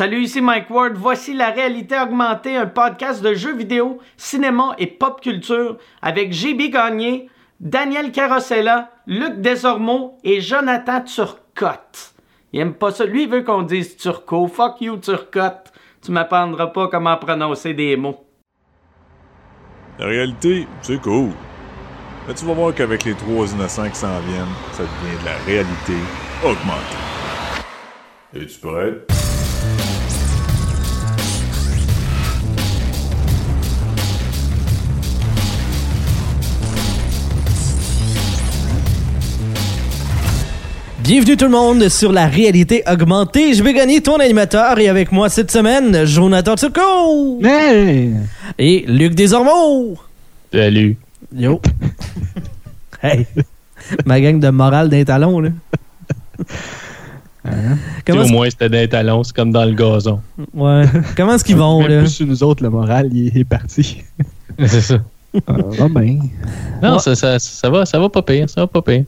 Salut, ici Mike Ward. Voici la réalité augmentée, un podcast de jeux vidéo, cinéma et pop culture avec JB Gagné, Daniel Carosella, Luc Desormeaux et Jonathan Turcotte. Il aime pas ça. Lui, il veut qu'on dise Turco. Fuck you, Turcotte. Tu m'apprendras pas comment prononcer des mots. La réalité, c'est cool. Mais tu vas voir qu'avec les trois innocents qui s'en viennent, ça devient de la réalité augmentée. Es-tu prêt? Bienvenue tout le monde sur la réalité augmentée. Je vais gagner ton animateur et avec moi cette semaine, Jonathan Turco Hey! et Luc Desormeaux. Salut. Yo. hey. Ma gang de morale d'un talon, là. Comment Au moins, c'était d'un talon, c'est comme dans le gazon. ouais. Comment est-ce qu'ils vont, Même là? plus sur nous autres, le moral, il est parti. c'est ça. Ah, va bien. Non, Ouais. ça, ça, ça va, ça va pas pire, ça va pas pire.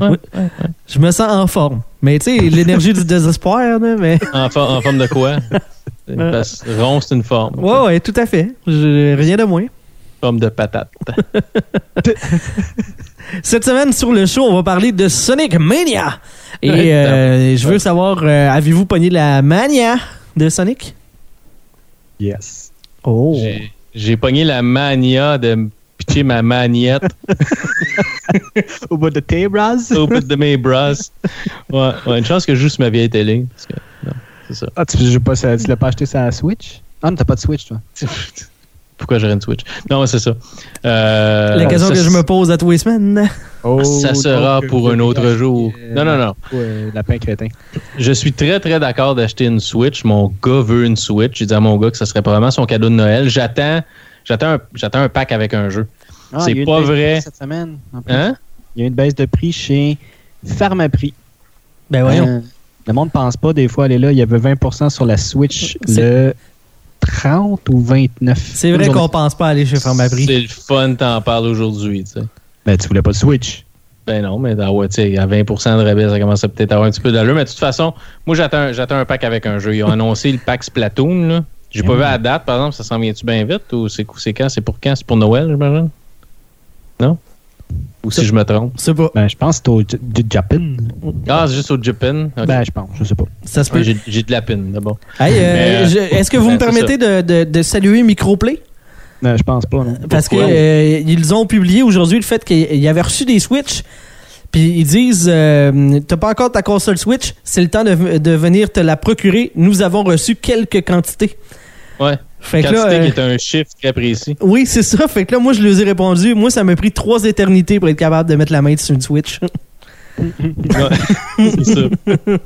Ouais, Oui. ouais. Je me sens en forme. Mais tu sais, l'énergie du désespoir, là, mais... En, for- en forme de quoi? Parce que rond, c'est une forme. Ouais, ouais, tout à fait. Je- rien de moins. Forme de patate. Cette semaine sur le show, on va parler de Sonic Mania. Et euh, je veux savoir, euh, avez-vous pogné la mania de Sonic? Yes. Oh. J'ai- pogné la mania de pitcher ma maniette Au bout de tes bras. au bout de mes bras. Ouais, ouais, une chance que je joue sur ma vieille télé. parce que- non, c'est ça. Ah, tu, joues pas, ça- tu l'as pas acheté sur la Switch? Ah, non, t'as pas de Switch, toi. Pourquoi j'aurais une Switch? Non, c'est ça. Euh, La question ça, que je me pose à tous les semaines. Oh, Ça sera donc, pour euh, un autre jour. euh, Non, non, non. lapin crétin. Je suis très, très d'accord d'acheter une Switch. Mon gars veut une Switch. J'ai dit à mon gars que ce serait probablement son cadeau de Noël. J'attends, j'attends, un, j'attends un pack avec un jeu. Ah, C'est il y a eu pas une baisse de vrai. prix Cette semaine. Hein? Il y a eu une baisse de prix chez Pharmaprix. Ben voyons. Euh, le monde pense pas, des fois, elle est là. Il y avait 20% sur la Switch le 30 ou 29. C'est vrai qu'on pense pas aller chez Pharmaprix. C'est le fun, t'en parles aujourd'hui. Ben, tu voulais pas de Switch. Ben non, mais ah à 20% de rabais, ça commence à peut-être avoir un petit peu d'allure. Mais de toute façon, moi, j'attends, j'attends un pack avec un jeu. Ils ont annoncé le pack Splatoon. Là. J'ai pas Mm. vu la date, par exemple. Ça s'en vient-tu bien vite? Ou c'est, quand? C'est pour quand? C'est pour Noël, j'imagine? Non? Ou si je me trompe? C'est pas. Ben, je pense que c'est au J- Japan. Ah, c'est juste au Japan? Ben, je pense, je sais pas. Ça se peut. Ouais, j'ai, de la peine, d'abord. Hey, euh, euh, Est-ce que vous ben, me permettez de, de- de saluer Microplay? Non, je pense pas, non. Parce que Pourquoi? euh, ils ont publié aujourd'hui le fait qu'ils avaient reçu des Switch. Puis ils disent euh, T'as pas encore ta console Switch, c'est le temps de, de venir te la procurer. Nous avons reçu quelques quantités. Ouais. Fait que Quantité là, euh, qui est un chiffre très précis. oui, c'est ça. Fait que là, moi, je leur ai répondu. Moi, ça m'a pris trois éternités pour être capable de mettre la main sur une Switch. Ouais, c'est ça.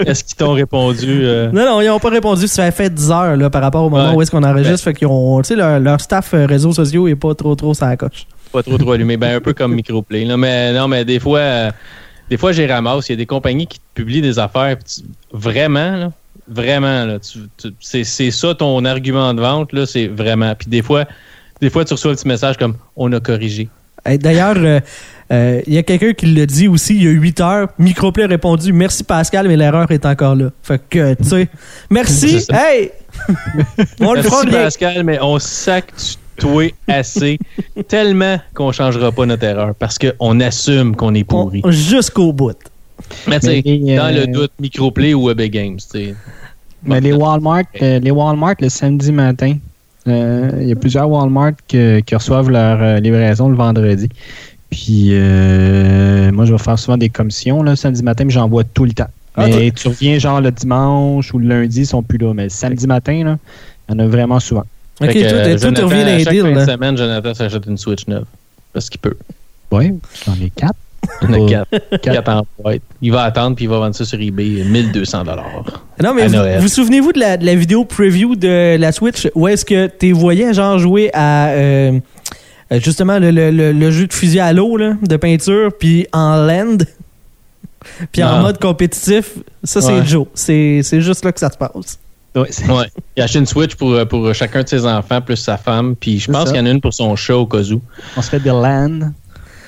Est-ce qu'ils t'ont répondu? euh, non, non, ils n'ont pas répondu. Ça fait 10 heures là, par rapport au moment Ouais. où est-ce qu'on enregistre. Fait qu'ils ont, leur, leur staff réseaux sociaux est pas trop, trop ça coche. Pas trop trop allumé. Ben, un peu comme Microplay. Là. Mais non, mais des fois, euh, des fois, j'ai ramasse. Il y a des compagnies qui te publient des affaires. tu- vraiment, là, vraiment, là, tu- tu- c'est, c'est ça ton argument de vente, là, c'est vraiment. Puis des fois, des fois, tu reçois un petit message comme on a corrigé. Hey, D'ailleurs, euh, euh, il y a quelqu'un qui l'a dit aussi il y a 8 heures. Microplay a répondu Merci Pascal, mais l'erreur est encore là. Fait que, tu sais, merci. Hey! On le Merci bien. Pascal, mais on sac toi assez tellement qu'on changera pas notre erreur parce qu'on assume qu'on est pourri. Jusqu'au bout. Mais tu sais, dans euh, le doute, Microplay ou Web Games, tu sais. Mais les Walmart, euh, les Walmart, le samedi matin, euh, il y a plusieurs Walmart que- qui reçoivent leur euh, livraison le vendredi. Puis euh, moi, je vais faire souvent des commissions le samedi matin, mais j'envoie tout le temps. Ah, mais tu reviens genre le dimanche ou le lundi, ils sont plus là. Mais le samedi matin, il y en a vraiment souvent. Ok, tout, euh, tout Jonathan, revient à les chaque deals. fin de là. semaine, Jonathan s'achète une Switch neuve. Parce qu'il peut. Oui, j'en ai quatre. Il y en a quatre. Quatre en boîte. Il va attendre puis il va vendre ça sur eBay 1200 Non, mais à vous, Noël. vous souvenez-vous de la, de la vidéo preview de la Switch où est-ce que tu voyais genre jouer à euh, euh, justement le, le- le- le jeu de fusil à l'eau là, de peinture, puis en land, puis en Non. mode compétitif? Ça, c'est Ouais. Joe. C'est c'est juste là que ça se passe. Ouais. Il a acheté une Switch pour, euh, pour chacun de ses enfants plus sa femme. Puis je pense qu'il y en a une pour son chat au cas où. On se fait des LAN.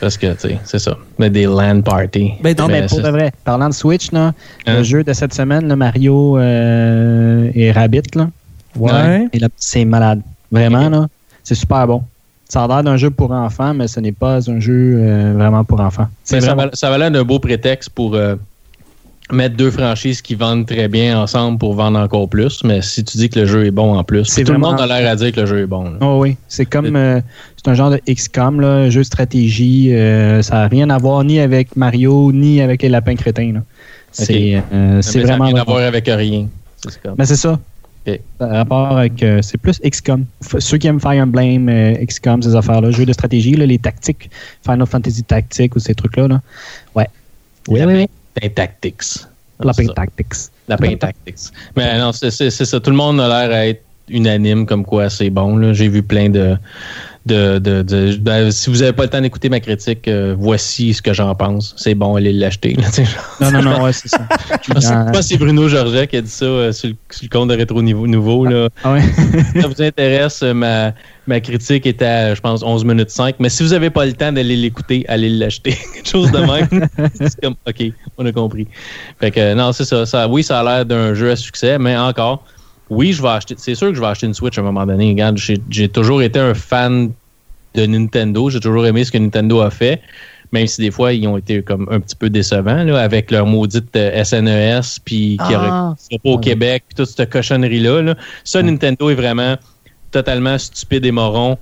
Parce que, tu sais, c'est ça. Mais des LAN parties. Ben, Non, mais pour c'est- de vrai, parlant de Switch, là, Hein? le jeu de cette semaine, là, Mario euh, et Rabbit, là, Ouais. et c'est malade. Vraiment, là, c'est super bon. Ça a l'air d'un jeu pour enfants, mais ce n'est pas un jeu euh, vraiment pour enfants. Ça, va, ça va l'air d'un beau prétexte pour euh, mettre deux franchises qui vendent très bien ensemble pour vendre encore plus. Mais si tu dis que le jeu est bon en plus, C'est tout le vraiment- monde a l'air à dire que le jeu est bon. là. Oh oui, c'est comme euh, c'est un genre de XCOM, là, jeu de stratégie. euh, ça n'a rien à voir ni avec Mario ni avec les lapins crétins. C'est euh, c'est Mais ça n'a vraiment. rien à vraiment- voir avec rien. Mais c'est ça. Par rapport avec. euh, c'est plus XCOM. F- ceux qui aiment Fire Emblem, euh, XCOM, ces affaires-là, jeux de stratégie, là, les tactiques, Final Fantasy Tactics ou ces trucs-là. Là. Ouais. Oui, oui, oui. Lapin Tactics. Lapin. Tactics. Lapin Tactics. Mais non, c'est ça. Tout le monde a l'air à être unanime comme quoi c'est bon. J'ai vu plein de. De, de, de- ben, si vous n'avez pas le temps d'écouter ma critique, euh, voici ce que j'en pense. C'est bon, allez l'acheter. sais. Non, non, non, ouais, c'est ça. Je pense, je pense que c'est Bruno Georget qui a dit ça euh, sur, le, sur le compte de Rétro Niveau, nouveau. Là. Ah ouais. Si ça vous intéresse, euh, ma, ma critique est à, je pense, 11 minutes 5. Mais si vous n'avez pas le temps d'aller l'écouter, allez l'acheter. Quelque chose de même. c'est comme, OK, on a compris. Fait que, non, c'est ça, ça. Oui, ça a l'air d'un jeu à succès, mais encore, oui, je vais acheter. C'est sûr que je vais acheter une Switch à un moment donné. Regarde, j'ai toujours été un fan de Nintendo. J'ai toujours aimé ce que Nintendo a fait. Même si des fois, ils ont été comme un petit peu décevants là, avec leur maudite euh, SNES, puis qui Ah. pas au Québec, puis toute cette cochonnerie-là. là. Ça, Nintendo est vraiment totalement stupide et moron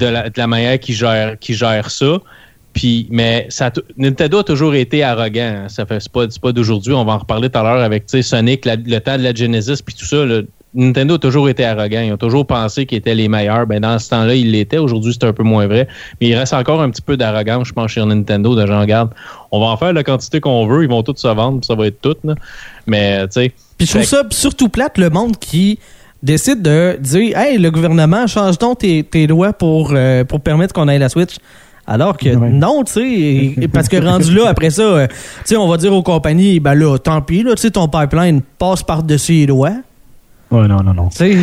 de la, de la manière qu'ils gèrent, ça. Puis, mais ça, a Nintendo a toujours été arrogant. hein. Ça fait c'est pas, d'aujourd'hui. On va en reparler tout à l'heure avec Sonic, la- le temps de la Genesis, puis tout ça. là. Nintendo a toujours été arrogant. Ils ont toujours pensé qu'ils étaient les meilleurs. Ben, dans ce temps-là, ils l'étaient. Aujourd'hui, c'est un peu moins vrai. Mais il reste encore un petit peu d'arrogance, je pense, chez Nintendo. De gens, regarde, on va en faire la quantité qu'on veut. Ils vont tous se vendre, puis ça va être tout. là. Mais, tu sais, Puis je trouve ça surtout plate, le monde qui décide de dire Hey, le gouvernement, change donc tes, tes lois pour, euh, pour permettre qu'on ait la Switch. Alors que Ouais. non, tu sais, parce que rendu là, après ça, euh, tu sais, on va dire aux compagnies, ben là, tant pis, là, tu sais, ton pipeline passe par-dessus les lois. Ouais, non, non, non. Ouais,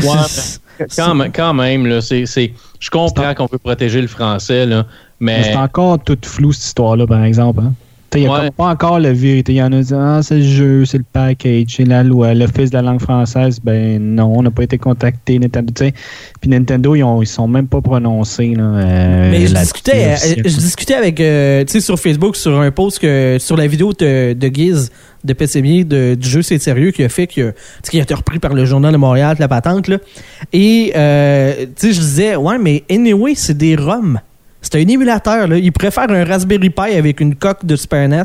quand, même- quand même, là, c'est, c'est- je comprends qu'on veut protéger le français, là, Mais mais c'est encore tout flou, cette histoire-là, par exemple. Hein? Il n'y a Ouais. comme pas encore la vérité. Il y en a qui disent Ah, c'est le jeu, c'est le package, c'est la loi, l'Office de la langue française. Ben non, on n'a pas été contacté. Nintendo. Puis Nintendo, ils, ont, ils sont même pas prononcés. Là, euh, Mais je discutais, euh, je discutais avec, euh, tu sais, sur Facebook, sur un post que, sur la vidéo de, de Guiz, de Pessemier, de, du jeu C'est sérieux, qui a fait que, qui a été repris par le Journal de Montréal, la patente, là. Et, euh, tu sais, je disais, ouais, mais anyway, c'est des ROM. C'est un émulateur, là. Ils préfèrent un Raspberry Pi avec une coque de Super NES,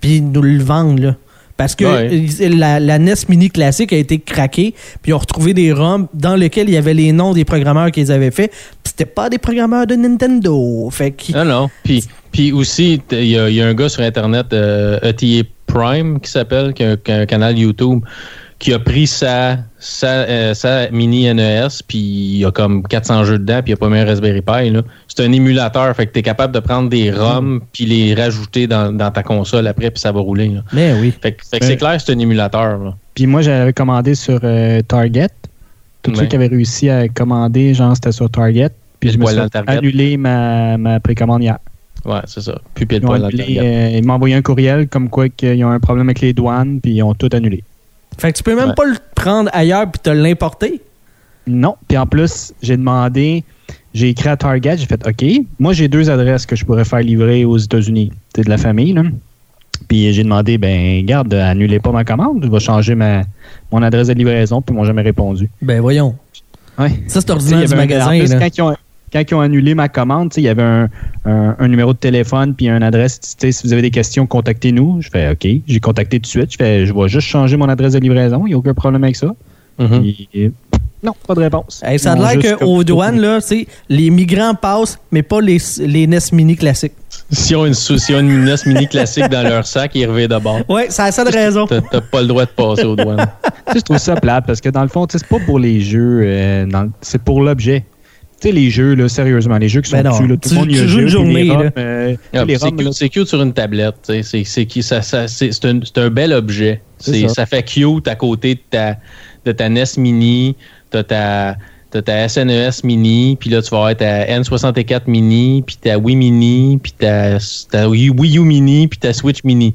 puis nous le vendent, là. Parce que Ouais. euh, la, la NES Mini classique a été craquée, puis ils ont retrouvé des ROM dans lesquels il y avait les noms des programmeurs qu'ils avaient fait, c'était pas des programmeurs de Nintendo. Fait que non, non. Puis, puis aussi, il y, a- il y a un gars sur Internet, euh, ETA Prime, qui s'appelle, qui a, un- canal YouTube, qui a pris sa, sa, euh, sa mini NES, puis il y a comme 400 jeux dedans, puis il n'y a pas mis un Raspberry Pi. C'est un émulateur, fait que tu es capable de prendre des ROM, puis les rajouter dans, dans ta console après, puis ça va rouler. là. Mais oui. Fait que, c'est clair, c'est un émulateur. Puis moi, j'avais commandé sur euh, Target. Tous Ouais. ceux qui avaient réussi à commander, genre, c'était sur Target. Puis je me suis annulé ma, ma précommande hier. Ouais, c'est ça. Puis Ils, ont poil euh, ils m'ont envoyé un courriel comme quoi qu'ils ont un problème avec les douanes, puis ils ont tout annulé. Fait que tu peux même Ouais. pas le prendre ailleurs puis te l'importer? Non. Puis en plus, j'ai demandé, j'ai écrit à Target, j'ai fait OK. Moi, j'ai deux adresses que je pourrais faire livrer aux États-Unis. C'est de la famille, là. Puis j'ai demandé, ben, garde, annulez pas ma commande. Je vais changer ma, mon adresse de livraison, puis ils m'ont jamais répondu. Ben voyons. Ouais. Ça, c'est ordinaire du magasin. en plus, là. quand, ils ont, quand ils ont annulé ma commande, tu sais, il y avait un, un- un numéro de téléphone puis une adresse. Tu sais, Si vous avez des questions, contactez-nous. Je fais OK. J'ai contacté tout de suite. Je fais je vais juste changer mon adresse de livraison. Il n'y a aucun problème avec ça. Mhm. Euh, non, pas de réponse. Hey, ça a l'air qu'aux douanes, là, les migrants passent, mais pas les, les NES Mini classiques. Si on a une, si on une NES mini classique dans leur sac, ils reviennent de bord. Ouais, ça a ça de raison. T'as pas le droit de passer aux douanes. Je trouve ça plate parce que dans le fond, c'est pas pour les jeux, euh, c'est pour l'objet. Tu sais, les jeux, là, sérieusement, les jeux qui sont Ben non, dessus, là, tout le monde y a joues une les journée, euh, Ah, les c'est cute, c'est cute sur une tablette. C'est c'est qui- ça- ça- c'est- c'est un, c'est un bel objet. Ça. Ça. fait cute à côté de ta, de ta NES Mini. T'as ta, ta SNES Mini, puis là, tu vas avoir ta N64 Mini, puis ta Wii Mini, puis ta, ta Wii U Mini, puis ta Switch Mini.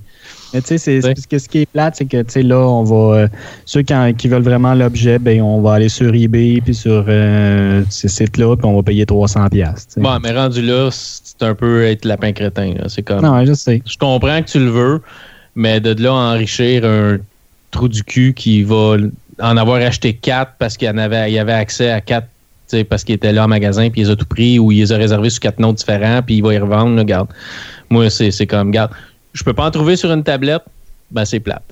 Mais tu sais, ce qui est plate, c'est que tu sais, là, on va. euh, ceux qui, en- qui veulent vraiment l'objet, ben, on va aller sur eBay puis sur euh, ces sites-là, puis on va payer 300$. piastres, tu sais. Bon, mais rendu là, c'est un peu être lapin crétin. C'est comme. Non, je sais. Je comprends que tu le veux, mais de là à enrichir un trou du cul qui va en avoir acheté quatre parce qu'il avait, il avait accès à quatre, tu sais, parce qu'il était là en magasin, puis il les a tout pris ou il les a réservés sur quatre notes différents, puis il va y revendre. Là, garde. Moi, c'est c'est comme, garde, je peux pas en trouver sur une tablette, ben c'est plate.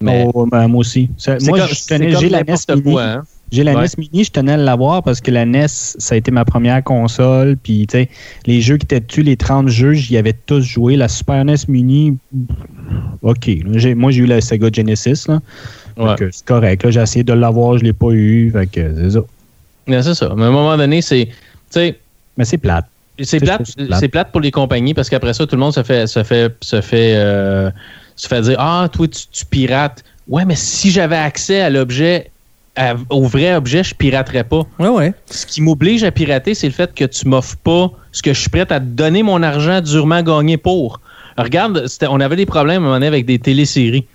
Mais Oh, ben, moi aussi. Moi, comme- je tenais, comme j'ai la NES Mini. hein. J'ai la Ouais. NES Mini, je tenais à l'avoir parce que la NES, ça a été ma première console. Puis, tu sais, les jeux qui étaient dessus, les 30 jeux, j'y avais tous joué. La Super NES Mini, OK. moi, j'ai eu la Sega Genesis. Là. Ouais. C'est correct. là, J'ai essayé de l'avoir, je l'ai pas eu. Fait que c'est ça. Mais c'est ça. Mais à un moment donné, c'est. Mais c'est plate. C'est plate, plate. c'est plate pour les compagnies parce qu'après ça, tout le monde se fait, se fait, se fait, euh, se fait dire Ah, toi, tu, tu pirates. Ouais, mais si j'avais accès à l'objet, au vrai objet, je piraterais pas. Ouais, ouais. Ce qui m'oblige à pirater, c'est le fait que tu m'offres pas ce que je suis prêt à te donner mon argent durement gagné pour. Regarde, on avait des problèmes à un moment donné avec des téléséries.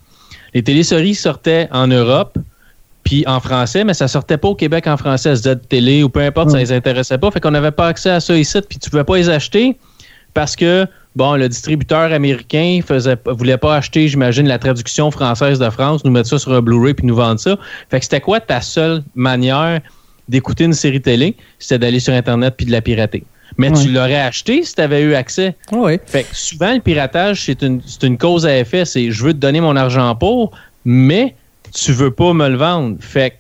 Les téléséries sortaient en Europe, puis en français, mais ça sortait pas au Québec en français, Z Télé ou peu importe, ça les intéressait pas. Fait qu'on n'avait pas accès à ça ici, puis tu pouvais pas les acheter parce que, bon, le distributeur américain faisait, voulait pas acheter, j'imagine, la traduction française de France, nous mettre ça sur un Blu-ray puis nous vendre ça. Fait que c'était quoi ta seule manière d'écouter une série télé? C'était d'aller sur Internet puis de la pirater. Mais Ouais. tu l'aurais acheté si tu avais eu accès. Ouais, ouais. Fait que souvent, le piratage, c'est une, c'est une cause à effet. C'est je veux te donner mon argent pour, mais tu veux pas me le vendre. Fait que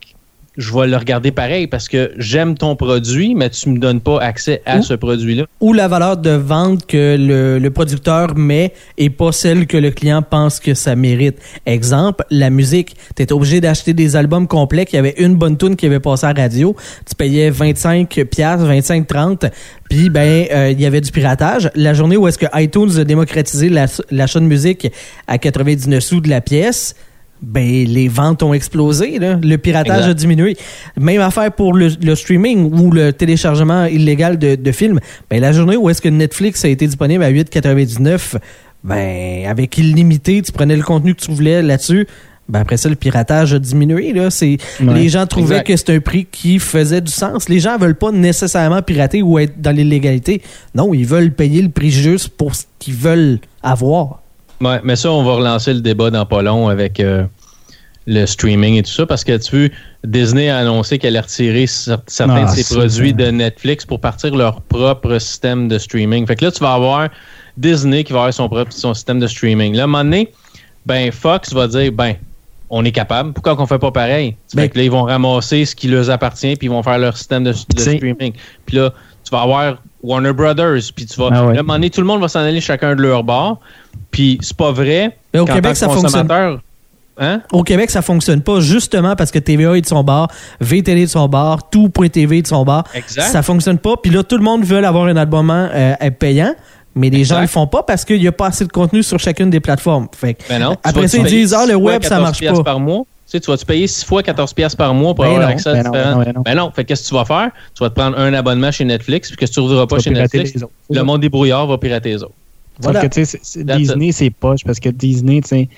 je vais le regarder pareil parce que j'aime ton produit, mais tu me donnes pas accès à Ou- ce produit-là. Ou la valeur de vente que le, le producteur met et pas celle que le client pense que ça mérite. Exemple, la musique. Tu étais obligé d'acheter des albums complets qui avaient une bonne tune qui avait passé à la radio. Tu payais 25 piastres, 25 30 puis ben euh, il y avait du piratage. La journée où est-ce que iTunes a démocratisé la- l'achat de musique à 99 sous de la pièce, ben les ventes ont explosé. Là. Le piratage Exact. a diminué. Même affaire pour le, le streaming ou le téléchargement illégal de, de films. Ben, la journée où est-ce que Netflix a été disponible à 8,99, ben avec illimité, tu prenais le contenu que tu voulais là-dessus. Ben après ça, le piratage a diminué. Là. C'est, Ouais. les gens trouvaient Exact. que c'est un prix qui faisait du sens. Les gens veulent pas nécessairement pirater ou être dans l'illégalité. Non, ils veulent payer le prix juste pour ce qu'ils veulent avoir. Ouais, mais ça, on va relancer le débat dans pas long avec euh, le streaming et tout ça, parce que tu veux, Disney a annoncé qu'elle allait retirer cer- certains Ah, de ses c'est produits de Netflix pour partir leur propre système de streaming. Fait que là, tu vas avoir Disney qui va avoir son propre son système de streaming. Là, à un moment donné, ben, Fox va dire, ben, on est capable. Pourquoi qu'on fait pas pareil? Ben- fait que là, ils vont ramasser ce qui leur appartient, puis ils vont faire leur système de, streaming. Puis là, tu vas avoir Warner Brothers, puis tu vas... Ah ouais. là, à un moment donné, tout le monde va s'en aller chacun de leur bord. Puis c'est pas vrai. Mais au Québec, ça fonctionne. Hein? Au Québec, ça fonctionne pas justement parce que TVA est de son bar, VTL est de son bar, tout.tv est de son bar. Exact. Ça fonctionne pas. Puis là, tout le monde veut avoir un abonnement euh, payant, mais les gens Exact. le font pas parce qu'il y a pas assez de contenu sur chacune des plateformes. Fait que Ben non. Après ça, ils disent, ah, le web, ça 14 marche piastres pas. par mois? Tu sais, tu vas-tu payer 6 fois 14 piastres par mois pour Ben avoir non, accès à ben non, différents... ben non, ben non. Ben non. Fait que qu'est-ce que tu vas faire? Tu vas te prendre un abonnement chez Netflix, puis que tu ne voudras pas chez Netflix, le monde débrouillard va pirater les autres. Sauf que, tu sais, Disney, c'est poche parce que Disney, tu sais,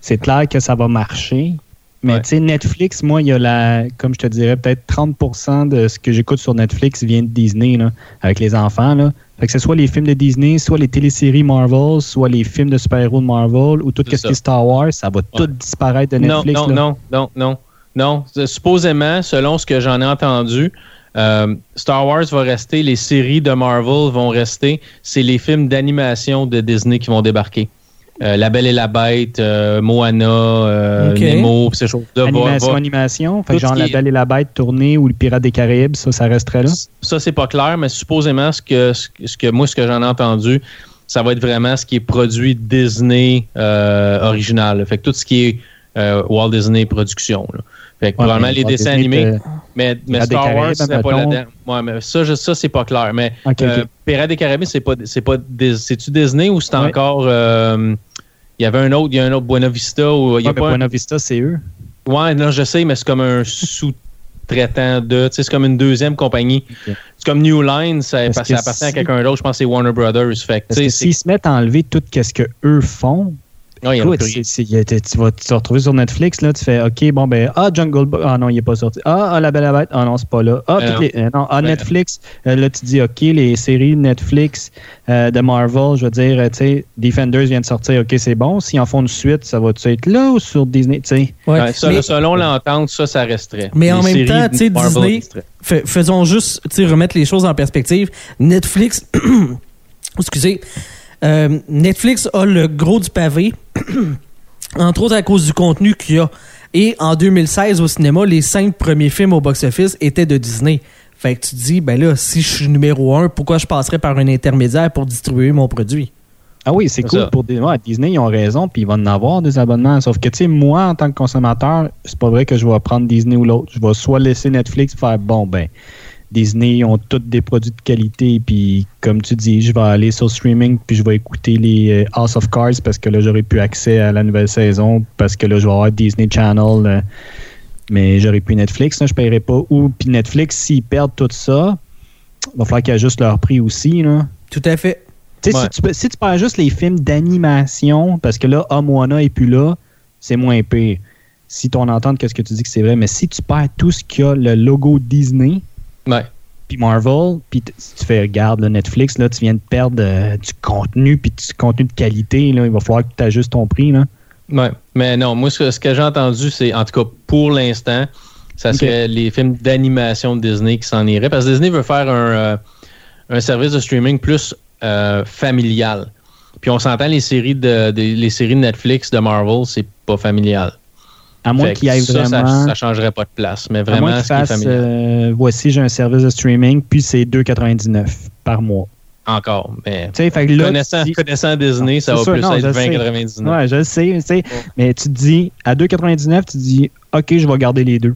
c'est clair que ça va marcher. Mais Ouais. tu sais, Netflix, moi, il y a la, comme je te dirais, peut-être 30% de ce que j'écoute sur Netflix vient de Disney, là, avec les enfants, là. Fait que ce soit les films de Disney, soit les téléséries Marvel, soit les films de super-héros de Marvel, ou tout ce qui est. Star Wars, ça va tout disparaître de Non, Netflix, non, là. non, non, non, non. Euh, Supposément, selon ce que j'en ai entendu, euh, Star Wars va rester, les séries de Marvel vont rester, c'est les films d'animation de Disney qui vont débarquer. Euh, la Belle et la Bête, euh, Moana, euh, Ok. Nemo, pis ces choses-là. va- Animation, va- animation. Fait genre La Belle et la Bête tournée ou Le Pirate des Caraïbes, ça, ça resterait là? Ça, c'est pas clair, mais supposément, ce que, ce que- moi, ce que j'en ai entendu, ça va être vraiment ce qui est produit Disney original. Fait que tout ce qui est euh, Walt Disney production. là. Fait que Ouais, probablement les Walt dessins Disney, animés, mais, Star Wars, c'est pas là-dedans. Ouais, mais ça, je- ça c'est pas clair. Mais Ok, euh, ok. Pirates des Caraïbes, c'est pas, c'est pas, c'est-tu Disney ou c'est Ouais. encore. euh, il y avait un autre, il y a un autre Buena Vista ou il y a pas. un- Buena Vista, c'est eux. Ouais, non, je sais, mais c'est comme un sous sous-traitant de. tu sais, C'est comme une deuxième compagnie. C'est comme New Line, ça, ça appartient à quelqu'un d'autre. Je pense que c'est Warner Brothers. Fait que, s'ils se mettent à enlever tout ce que eux font, ouais, il écoute, tu, vas te retrouver sur Netflix, là, tu fais OK, bon, ben, ah, Jungle Book, ah non, il n'est pas sorti. Ah, ah, La Belle Bête, ah non, c'est pas là. Ah, toutes non. les- euh, non, ah, Netflix, euh, là, tu dis OK, les séries Netflix euh, de Marvel, je veux dire, tu sais, Defenders vient de sortir, OK, c'est bon. S'ils en font une suite, ça va-tu être là ou sur Disney, tu sais? Ouais. Ouais, selon l'entente, ça, ça resterait. Mais en même temps, tu sais, Disney- faisons juste tu sais, remettre les choses en perspective. Netflix, excusez, euh, Netflix a le gros du pavé, entre autres à cause du contenu qu'il y a. Et en 2016, au cinéma, les cinq premiers films au box-office étaient de Disney. Fait que tu te dis, ben là, si je suis numéro un, pourquoi je passerais par un intermédiaire pour distribuer mon produit? Ah oui, c'est cool ça. pour des- ouais, Disney, ils ont raison, puis ils vont en avoir des abonnements. Sauf que, tu sais, moi, en tant que consommateur, c'est pas vrai que je vais prendre Disney ou l'autre. Je vais soit laisser Netflix faire, bon, ben, Disney ont tous des produits de qualité, puis comme tu dis, je vais aller sur streaming, puis je vais écouter les euh, House of Cards parce que là, j'aurai plus accès à la nouvelle saison, parce que là, je vais avoir Disney Channel, euh, mais j'aurai plus Netflix, là, je paierai pas. Ou, puis Netflix, s'ils perdent tout ça, il va falloir qu'ils ajustent leur prix aussi, là. Tout à fait. Tu sais, Ouais. si, tu, peux- si tu perds juste les films d'animation, parce que là, Ah, Moana est plus là, c'est moins pire. Si ton entente, qu'est-ce que tu dis que c'est vrai, mais si tu perds tout ce qui a le logo Disney, Ouais. puis Marvel, puis tu fais, regarde, là, Netflix, là, tu viens de perdre euh, du contenu, puis du contenu de qualité, là, il va falloir que tu ajustes ton prix. Là. Ouais. Mais non, moi, ce que, ce que j'ai entendu, c'est, en tout cas, pour l'instant, ça serait les films d'animation de Disney qui s'en iraient. Parce que Disney veut faire un, euh, un service de streaming plus euh, familial. Puis on s'entend, les séries de, de- les séries de Netflix, de Marvel, c'est pas familial. À moins qu'il y ait ça, vraiment. Ça, changerait pas de place. Mais à vraiment, moins fasse, familial. euh, voici, j'ai un service de streaming, puis c'est 2,99 par mois. Encore. Mais fait que là, connaissant, tu dis- connaissant Disney, ça va sûr, plus non, être je sais. 20,99. Ouais, je le sais, tu sais. Mais tu te dis, à 2,99, tu te dis, OK, je vais garder les deux.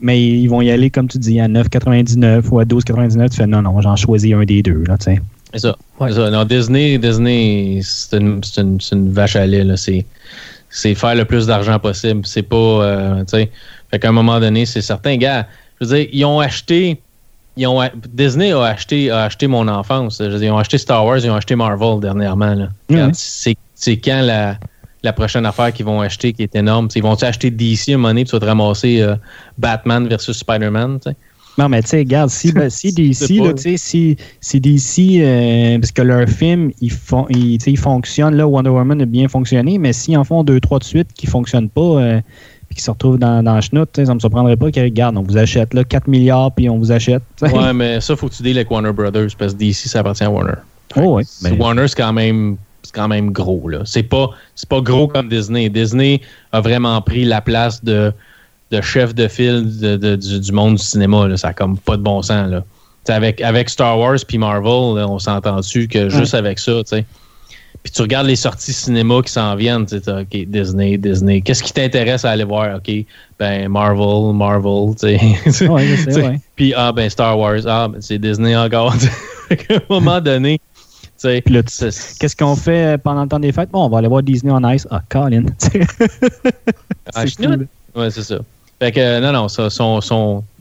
Mais ils vont y aller, comme tu dis, à 9,99 ou à 12,99. Tu fais, non, non, j'en choisis un des deux, là. C'est ça. Ouais. Ça. Non, Disney, Disney c'est une, une vache à lait. là. C'est, c'est faire le plus d'argent possible. C'est pas. euh, tu sais. Fait qu'à un moment donné, c'est certain. Gars, je veux dire, ils ont acheté. Ils ont, Disney a acheté, a acheté mon enfance. Je veux dire, ils ont acheté Star Wars, ils ont acheté Marvel dernièrement. Là. Mhm. c'est, quand la, la prochaine affaire qu'ils vont acheter qui est énorme? Ils vont-ils acheter DC à un moment donné puis tu vas te ramasser euh, Batman versus Spider-Man? Non, mais tu sais, regarde, si, ben, si DC, là, si, si DC, euh, parce que leur film, ils, font, ils, ils fonctionnent, là, Wonder Woman a bien fonctionné, mais s'ils en font deux, trois de suite qui ne fonctionnent pas, euh, puis qui se retrouvent dans, dans chenoute, ça me surprendrait pas qu'ils regardent, on vous achète là 4 milliards, puis on vous achète. tu sais. Ouais, mais ça, faut que tu deals avec Warner Brothers parce que DC, ça appartient à Warner. Oh, ouais. Ben, Warner, c'est quand même c'est quand même gros. là. C'est pas, c'est pas gros comme Disney. Disney a vraiment pris la place de, de chef de file de- de- du, du monde du cinéma. là. Ça a comme pas de bon sens. Là. T'sais, Avec, avec Star Wars puis Marvel, là, on s'entend dessus que juste avec ça, tu sais. Puis tu regardes les sorties cinéma qui s'en viennent, tu OK, Disney, Disney. Qu'est-ce qui t'intéresse à aller voir? OK, ben Marvel, Marvel, tu sais. ouais. Puis, ah, ben Star Wars, ah, ben c'est Disney encore. Qu'à un moment donné, Qu'est-ce qu'on fait pendant le temps des fêtes? Bon, on va aller voir Disney on Ice. Ah, Colin. Ah, c'est cool. Ouais, c'est ça. Fait que non, non, ça, son,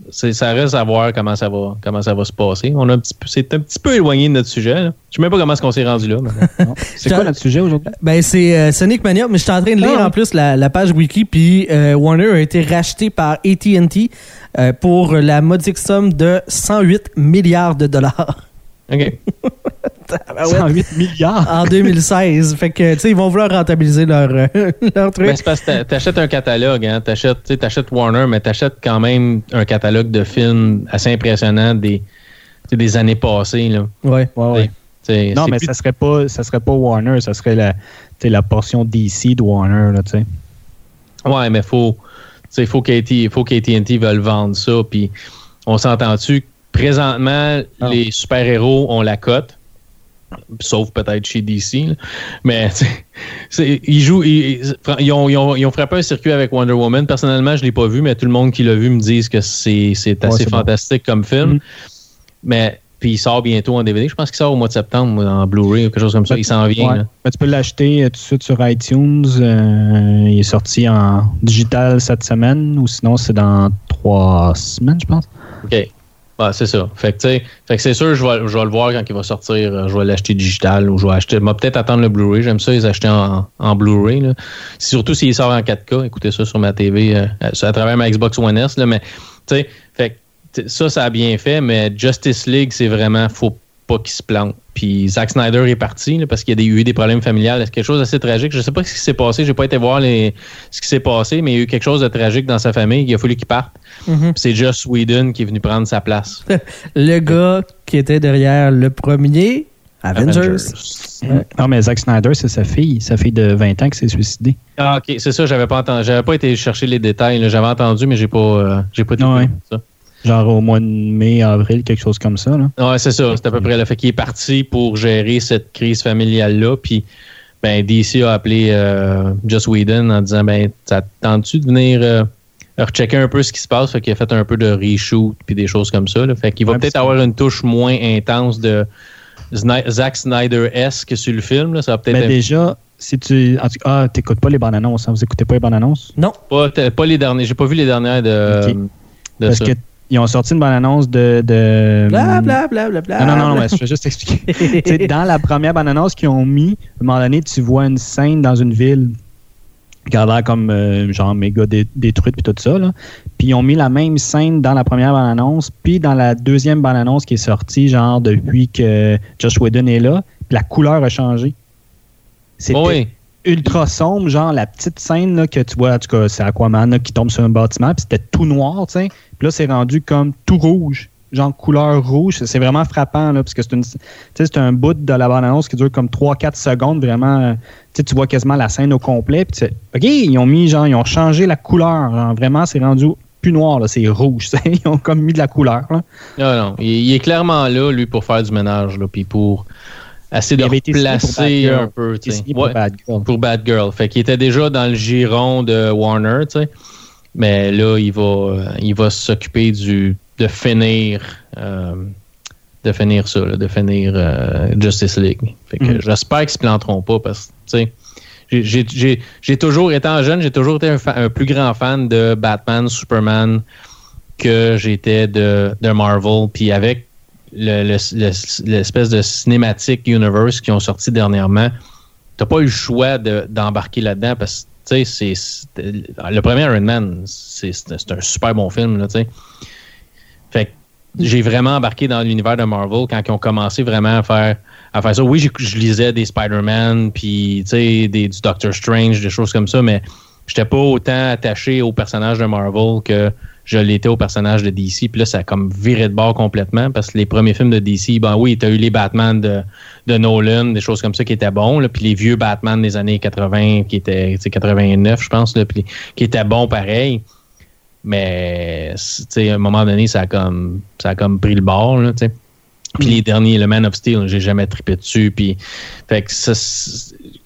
ça reste à voir comment ça va, comment ça va se passer. On a un petit c'est un petit peu éloigné de notre sujet. là. Je sais même pas comment est-ce qu'on s'est rendu là. C'est quoi notre sujet aujourd'hui? Ben, c'est euh, Sonic Mania, mais je suis en train de lire Ah. en plus la, la page wiki, puis euh, Warner a été racheté par AT&T euh, pour la modique somme de 108 milliards de dollars OK. 108 milliards. en 2016. fait que, tu sais, ils vont vouloir rentabiliser leur, euh, leur truc. Ben, c'est parce que t'a- t'achètes un catalogue, hein. T'achètes, t'achètes Warner, mais t'achètes quand même un catalogue de films assez impressionnant des, des années passées, là. ouais. Ouais, ouais. Non, mais plus- ça serait pas ça serait pas Warner, ça serait la, la portion DC de Warner, là, tu sais. Ouais, mais faut, tu sais, faut qu'AT, faut qu'AT&T veulent vendre ça. Puis on s'entend-tu? Que présentement, Ah. les super-héros ont la cote, sauf peut-être chez DC. là. Mais ils jouent, ils, ils ont, ils, ont, ils ont frappé un circuit avec Wonder Woman. Personnellement, je l'ai pas vu, mais tout le monde qui l'a vu me dit que c'est, c'est assez bon. fantastique comme film. Mhm. Mais puis il sort bientôt en DVD. Je pense qu'il sort au mois de septembre en Blu-ray ou quelque chose comme ça. Il s'en vient. Ouais. là. Tu peux l'acheter euh, tout de suite sur iTunes. euh, il est sorti en digital cette semaine ou sinon c'est dans trois semaines, je pense. OK. Ouais, c'est ça. Fait que, fait que c'est sûr, je vais, je vais le voir quand il va sortir. euh, Je vais l'acheter digital ou je vais acheter. Peut-être attendre le Blu-ray. J'aime ça, les acheter en, en Blu-ray. Surtout s'il sort en 4K. Écoutez ça sur ma TV euh, à travers ma Xbox One S. Là, mais, ça, ça a bien fait. Mais Justice League, c'est vraiment, faut pas qu'il se plante. Puis Zack Snyder est parti là, parce qu'il y a des- eu des problèmes familiales. C'est quelque chose d'assez tragique? Je sais pas ce qui s'est passé. J'ai pas été voir les, ce qui s'est passé, mais il y a eu quelque chose de tragique dans sa famille. Il a fallu qu'il parte. Mhm. C'est Joss Whedon qui est venu prendre sa place. Le gars qui était derrière le premier Avengers. Non, mais Zack Snyder, c'est sa fille, sa fille de 20 ans qui s'est suicidée. Ah, ok, c'est ça, j'avais pas entendu. J'avais pas été chercher les détails. J'avais entendu, mais j'ai pas, euh, j'ai pas été Ouais. plus ça. Genre au mois de mai, avril, quelque chose comme ça. Là. Ouais, c'est ça. C'est à peu près le fait qu'il est parti pour gérer cette crise familiale-là. Puis, ben, DC a appelé euh, Joss Whedon en disant, ben, ça te tente-tu de venir euh, rechecker un peu ce qui se passe? Fait qu'il a fait un peu de reshoot puis des choses comme ça. Là. Fait qu'il va Ouais, peut-être avoir une touche moins intense de Zack Snyder-esque sur le film. Là. Ça va peut-être Mais déjà, si tu. en tout cas, Ah, t'écoutes pas les bandes annonces. hein, Vous écoutez pas les bandes annonces? Non. pas, les derniers. J'ai pas vu les dernières de, de Parce ça. que ils ont sorti une bande annonce de. de Bla, bla, bla, bla, bla. Non, non, non, non, mais je vais juste expliquer. Dans la première bande annonce qu'ils ont mis, à un moment donné, tu vois une scène dans une ville qui a l'air comme euh, genre méga dé- détruite puis tout ça. Là. Puis ils ont mis la même scène dans la première bande annonce, puis dans la deuxième bande annonce qui est sortie, genre depuis que Josh Whedon est là, puis la couleur a changé. C'était Oui. Ultra sombre, genre la petite scène que tu vois, en tout cas, c'est Aquaman qui tombe sur un bâtiment, puis c'était tout noir, tu sais. Puis là, c'est rendu comme tout rouge, genre couleur rouge. C'est vraiment frappant, là, parce que c'est un bout de la bande-annonce qui dure comme 3-4 secondes, vraiment. euh, Tu vois quasiment la scène au complet, puis OK, ils ont mis, genre, ils ont changé la couleur. genre, vraiment, c'est rendu plus noir, c'est rouge. Ils ont comme mis de la couleur, là. Non, non. Il, il est clairement là, lui, pour faire du ménage, là, puis pour essayer de replacer un peu. Pour Ouais, Bad Girl. pour Bad Girl. Fait qu'il était déjà dans le giron de Warner, tu sais. Mais là, il va, il va s'occuper du de finir euh, de finir ça, là, de finir euh, Justice League. Fait que Mhm. j'espère qu'ils se planteront pas parce que, tu sais, j'ai- toujours, étant jeune, j'ai toujours été un, un plus grand fan de Batman, Superman que j'étais de, de Marvel. Puis avec le- le- le- l'espèce de cinématique universe qui ont sorti dernièrement, t'as pas eu le choix de- d'embarquer là-dedans parce que c'est- le premier Iron Man, c'est un super bon film, là. Fait j'ai vraiment embarqué dans l'univers de Marvel quand ils ont commencé vraiment à faire, à faire ça. Oui, je lisais des Spider-Man, puis tu sais, du Doctor Strange, des choses comme ça, mais j'étais pas autant attaché au personnage de Marvel que je l'étais au personnage de DC. Puis là, ça a comme viré de bord complètement parce que les premiers films de DC, ben oui, t'as eu les Batman de, de Nolan, des choses comme ça qui étaient bons. Là, puis les vieux Batman des années 80, qui étaient tu sais, 89, je pense, là, puis qui étaient bons pareil. Mais tu à un moment donné, ça a comme, ça a comme pris le bord. Là, tu. Puis les derniers, le Man of Steel, j'ai jamais trippé dessus. Puis, fait que ça,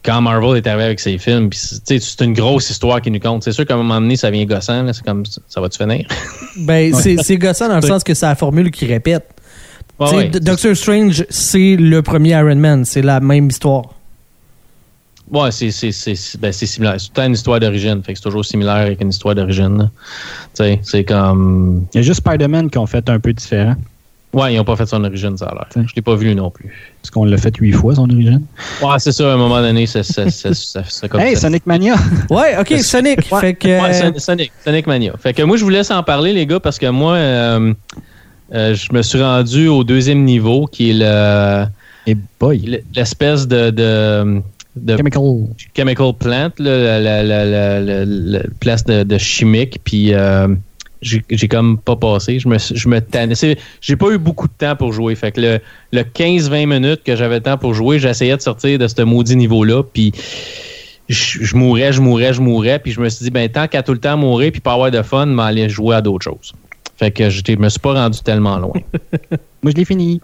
quand Marvel est arrivé avec ses films, c'est tu sais, c'est une grosse histoire qui nous compte. C'est sûr qu'à un moment donné, ça vient gossant. là, C'est comme, ça va-tu finir? Ben, c'est c'est gossant dans le sens que c'est la formule qui répète. Ouais, ouais. Doctor Strange, c'est le premier Iron Man. C'est la même histoire. Ouais, c'est c'est- c'est- ben, c'est similaire. C'est tout le temps une histoire d'origine. Fait que c'est toujours similaire avec une histoire d'origine. là. Tu sais, c'est comme. Il y a juste Spider-Man qui ont fait un peu différent. Ouais, ils n'ont pas fait son origine, ça a l'air. Je l'ai pas vu non plus. Parce qu'on l'a fait huit fois, son origine? Ouais, c'est ça, à un moment donné, ça- comme Hey, ça. Sonic Mania! Ouais, ok, Sonic. Ouais, fait que. Ouais, Son- Sonic, Sonic Mania. Fait que moi, je vous laisse en parler, les gars, parce que moi, euh, euh, je me suis rendu au deuxième niveau, qui est le le- l'espèce de, de, de Chemical. chemical plant, là, la, la, la, la, la- la place de, de chimique, puis euh, j'ai j'ai comme pas passé. Je me, je me J'ai pas eu beaucoup de temps pour jouer. Fait que le, le 15-20 minutes que j'avais le temps pour jouer, j'essayais de sortir de ce maudit niveau-là, puis je, je mourais, je mourais, je mourais, puis je me suis dit, ben tant qu'à tout le temps mourir, puis pas avoir de fun, m'aller jouer à d'autres choses. Fait que je me suis pas rendu tellement loin. Moi, je l'ai fini.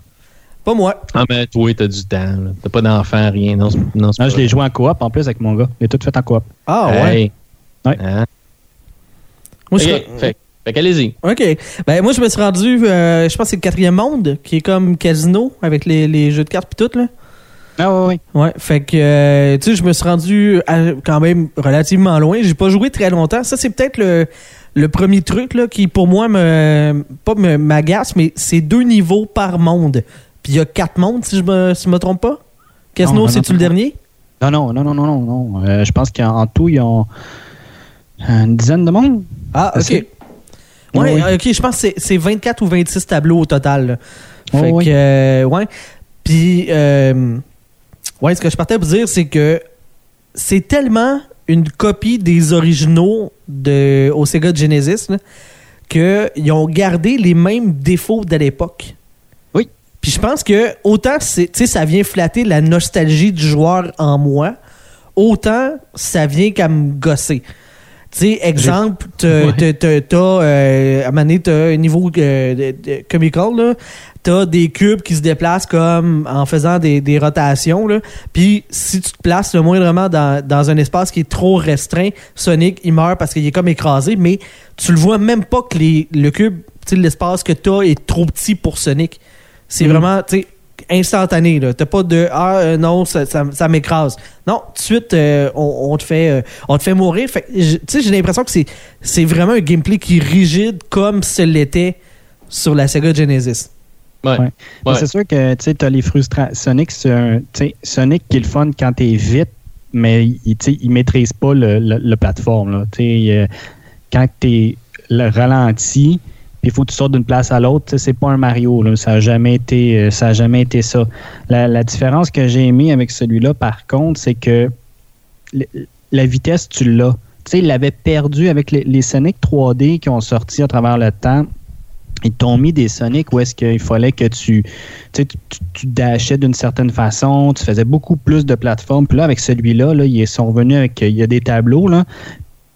Pas moi. ah, mais toi, t'as du temps. T'as pas d'enfant, rien. Non, non, pas je l'ai joué en coop en plus avec mon gars. Il est tout fait en coop. Ah, ouais. Hey. Ouais. Hein? Moi, je Ok, serais- Fait, fait qu'allez-y. OK. Ben, moi, je me suis rendu, euh, je pense que c'est le quatrième monde, qui est comme casino, avec les, les jeux de cartes pis tout, là. Ah oui, oui. Ouais, fait que, euh, tu sais, je me suis rendu à- quand même relativement loin. J'ai pas joué très longtemps. Ça, c'est peut-être le, le premier truc là, qui pour moi me pas me m'agace, mais c'est deux niveaux par monde. Puis il y a quatre mondes si je me, si je me trompe pas? Casino, c'est-tu le dernier? Non, non, non, non, non, non. non. Euh, je pense qu'en en tout, ils ont une dizaine de monde. Ah, ok. Ouais, Oui, ok, je pense que c'est- c'est 24 ou 26 tableaux au total. là. Oh, Fait oui. que, euh, ouais. Puis, euh, ouais, ce que je partais pour dire, c'est que c'est tellement une copie des originaux de, au Sega Genesis qu'ils ont gardé les mêmes défauts de l'époque. Oui. Puis je pense que autant ça vient flatter la nostalgie du joueur en moi, autant ça vient qu'à me gosser. Tu sais, exemple, t'as, Ouais. euh, à un moment donné, t'as un niveau euh, de, de comical, là. T'as des cubes qui se déplacent comme en faisant des, des rotations, là. Puis si tu te places le moindrement dans, dans un espace qui est trop restreint, Sonic, il meurt parce qu'il est comme écrasé, mais tu le vois même pas que les, le cube, tu sais, l'espace que t'as est trop petit pour Sonic. C'est Mm. vraiment, tu sais, instantané. là. T'as pas de ah euh, non ça, ça, ça m'écrase. Non, tout de suite euh, on, on te fait euh, on te fait mourir. Fait tu sais j'ai l'impression que c'est c'est vraiment un gameplay qui est rigide comme ce l'était sur la Sega Genesis. Ouais. Ouais. Ouais. Mais C'est sûr que tu as les frustrations. Sonic, c'est un. Sonic qui est le fun quand t'es vite, mais il, tu sais, il maîtrise pas le, le- le plateforme. Là. Tu sais, euh, quand t'es le ralenti, puis il faut que tu sortes d'une place à l'autre, c'est pas un Mario. Ça n'a jamais été euh, ça a jamais été ça. La, différence que j'ai aimée avec celui-là, par contre, c'est que la vitesse, tu l'as. Tu sais, il l'avait perdu avec les, Sonic 3D qui ont sorti à travers le temps. Ils t'ont mis des Sonic où est-ce qu'il fallait que tu, tu, tu- tu dashais d'une certaine façon, tu faisais beaucoup plus de plateformes. Puis là, avec celui-là, là, ils sont revenus avec. Il y a des tableaux, là.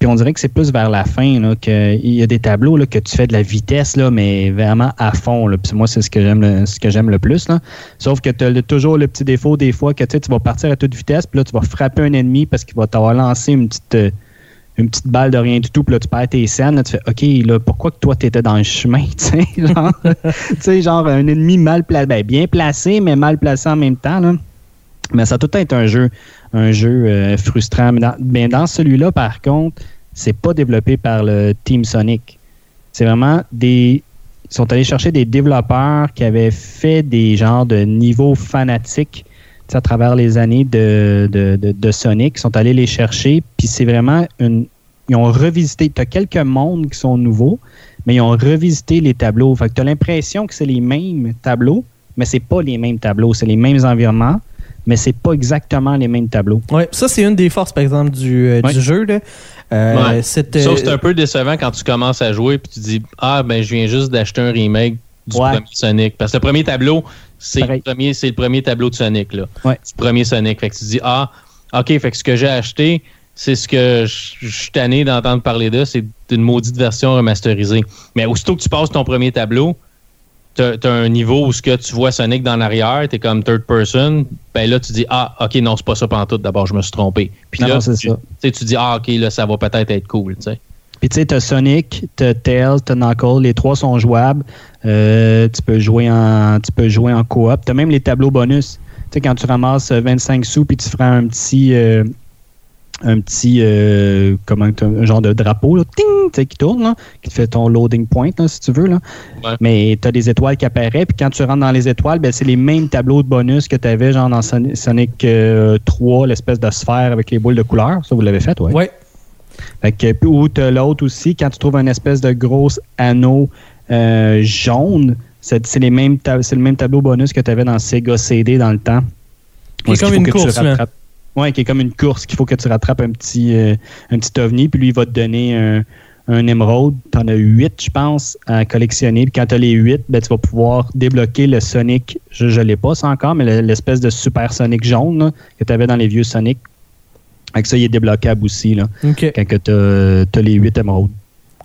Puis on dirait que c'est plus vers la fin, qu'il y a des tableaux là, que tu fais de la vitesse, là, mais vraiment à fond. Là. Puis moi, c'est ce que j'aime le, le plus. Là. Sauf que tu as toujours le petit défaut des fois que tu vas partir à toute vitesse, puis là, tu vas frapper un ennemi parce qu'il va t'avoir lancé une petite. euh, une petite balle de rien du tout, puis là, tu perds tes scènes, tu fais OK, là, pourquoi que toi, tu étais dans le chemin, genre un ennemi mal placé, ben, bien placé, mais mal placé en même temps, là. Mais ça a tout le temps été un jeu, un jeu euh, frustrant. Mais dans, celui-là, par contre, c'est pas développé par le Team Sonic. C'est vraiment des. Ils sont allés chercher des développeurs qui avaient fait des genres de niveaux fanatiques à travers les années de, de, de, de Sonic. Ils sont allés les chercher, puis c'est vraiment une. Ils ont revisité. Tu as quelques mondes qui sont nouveaux, mais ils ont revisité les tableaux. Fait que tu as l'impression que c'est les mêmes tableaux, mais c'est pas les mêmes tableaux. C'est les mêmes environnements, mais c'est pas exactement les mêmes tableaux. Ouais, ça c'est une des forces par exemple du, euh, Ouais. du jeu là. Euh, Ouais. euh, c'est un peu décevant quand tu commences à jouer puis tu dis Ah, ben, je viens juste d'acheter un remake du Ouais. premier Sonic. Parce que le premier tableau, c'est le premier, c'est le premier tableau de Sonic. Là. Ouais. Du premier Sonic. Fait que tu te dis Ah, OK, fait que ce que j'ai acheté, c'est ce que je je suis tanné d'entendre parler de, c'est une maudite version remasterisée. Mais aussitôt que tu passes ton premier tableau, t'as as un niveau où ce que tu vois Sonic dans l'arrière, t'es comme third person, ben là tu dis ah ok non c'est pas ça pantoute d'abord je me suis trompé. Puis Non, là non, tu, ça. tu dis ah ok là ça va peut-être être cool tu sais. Puis tu sais, t'as Sonic, t'as Tails, t'as Knuckles, les trois sont jouables. Euh, tu peux jouer en tu peux jouer en coop. T'as même les tableaux bonus. Tu sais, quand tu ramasses euh, 25 sous puis tu feras un petit euh, un petit euh, comment un genre de drapeau là, ting, tu sais, qui tourne là, qui te fait ton loading point là, si tu veux là. Ouais. Mais tu as des étoiles qui apparaissent puis quand tu rentres dans les étoiles, ben, c'est les mêmes tableaux de bonus que tu avais genre dans Son- Sonic euh, 3, l'espèce de sphère avec les boules de couleur, ça vous l'avez fait ouais. Ouais. Fait que, ou t'as l'autre aussi, quand tu trouves un espèce de gros anneau euh, jaune, c'est c'est les mêmes tab- c'est le même tableau bonus que tu avais dans Sega CD dans le temps. Qui est Où est-ce comme une tu course, là. Ouais, qui est comme une course qu'il faut que tu rattrapes un petit, euh, un petit ovni, puis lui, il va te donner un, un émeraude. Tu en as huit, je pense, à collectionner. Puis quand tu as les huit, ben, tu vas pouvoir débloquer le Sonic. Je ne l'ai pas, ça encore, mais le- l'espèce de super Sonic jaune là, que tu avais dans les vieux Sonic. Avec ça, il est débloquable aussi, là, quand tu as, les huit émeraudes.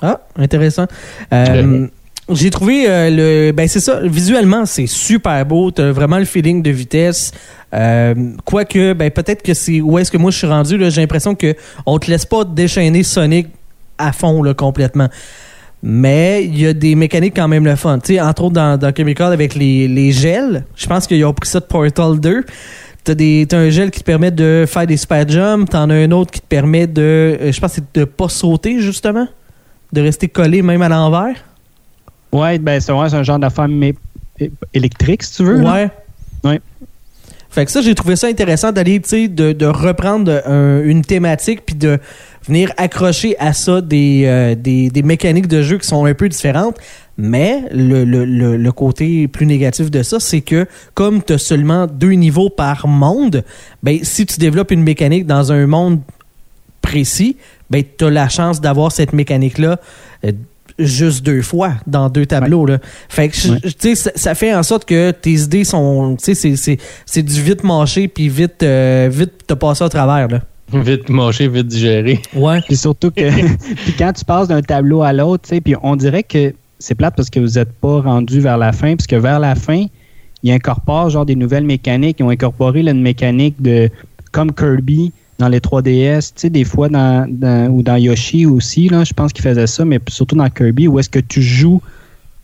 Ah, intéressant. Euh, j'ai trouvé euh, le. Ben, c'est ça. Visuellement, c'est super beau. T'as vraiment le feeling de vitesse. Euh, Quoique, ben, peut-être que c'est où est-ce que moi je suis rendu. là, J'ai l'impression que on te laisse pas déchaîner Sonic à fond, là, complètement. Mais il y a des mécaniques quand même le fun. Tu sais, entre autres dans, dans Chemical avec les, les gels. Je pense qu'ils ont pris ça de Portal 2. T'as des t'as un gel qui te permet de faire des super jumps. T'en as un autre qui te permet de. euh, Je pense que c'est de pas sauter, justement. de rester collé même à l'envers. Ouais, ben c'est ouais, c'est un genre d'affaire électrique, si tu veux. Ouais. Ouais. Fait que ça, j'ai trouvé ça intéressant d'aller, tu sais, de, de reprendre un- une thématique puis de venir accrocher à ça des, euh, des, des mécaniques de jeu qui sont un peu différentes. Mais le, le, le, le côté plus négatif de ça, c'est que comme tu as seulement deux niveaux par monde, ben si tu développes une mécanique dans un monde précis, ben tu as la chance d'avoir cette mécanique-là euh, juste deux fois dans deux tableaux. Là. Fait que, Ouais. ça, ça fait en sorte que tes idées sont, tu sais, c'est- c'est- c'est du vite mâché puis vite, euh, vite te passer au travers. Là. Vite mâché, vite digéré. Ouais. Puis surtout que puis quand tu passes d'un tableau à l'autre, tu sais, puis on dirait que c'est plate parce que vous n'êtes pas rendu vers la fin, parce que vers la fin, ils incorporent genre des nouvelles mécaniques. Ils ont incorporé là, une mécanique de comme Kirby dans les 3DS, tu sais, des fois dans, dans- ou dans Yoshi aussi, là, je pense qu'ils faisaient ça, mais surtout dans Kirby, où est-ce que tu joues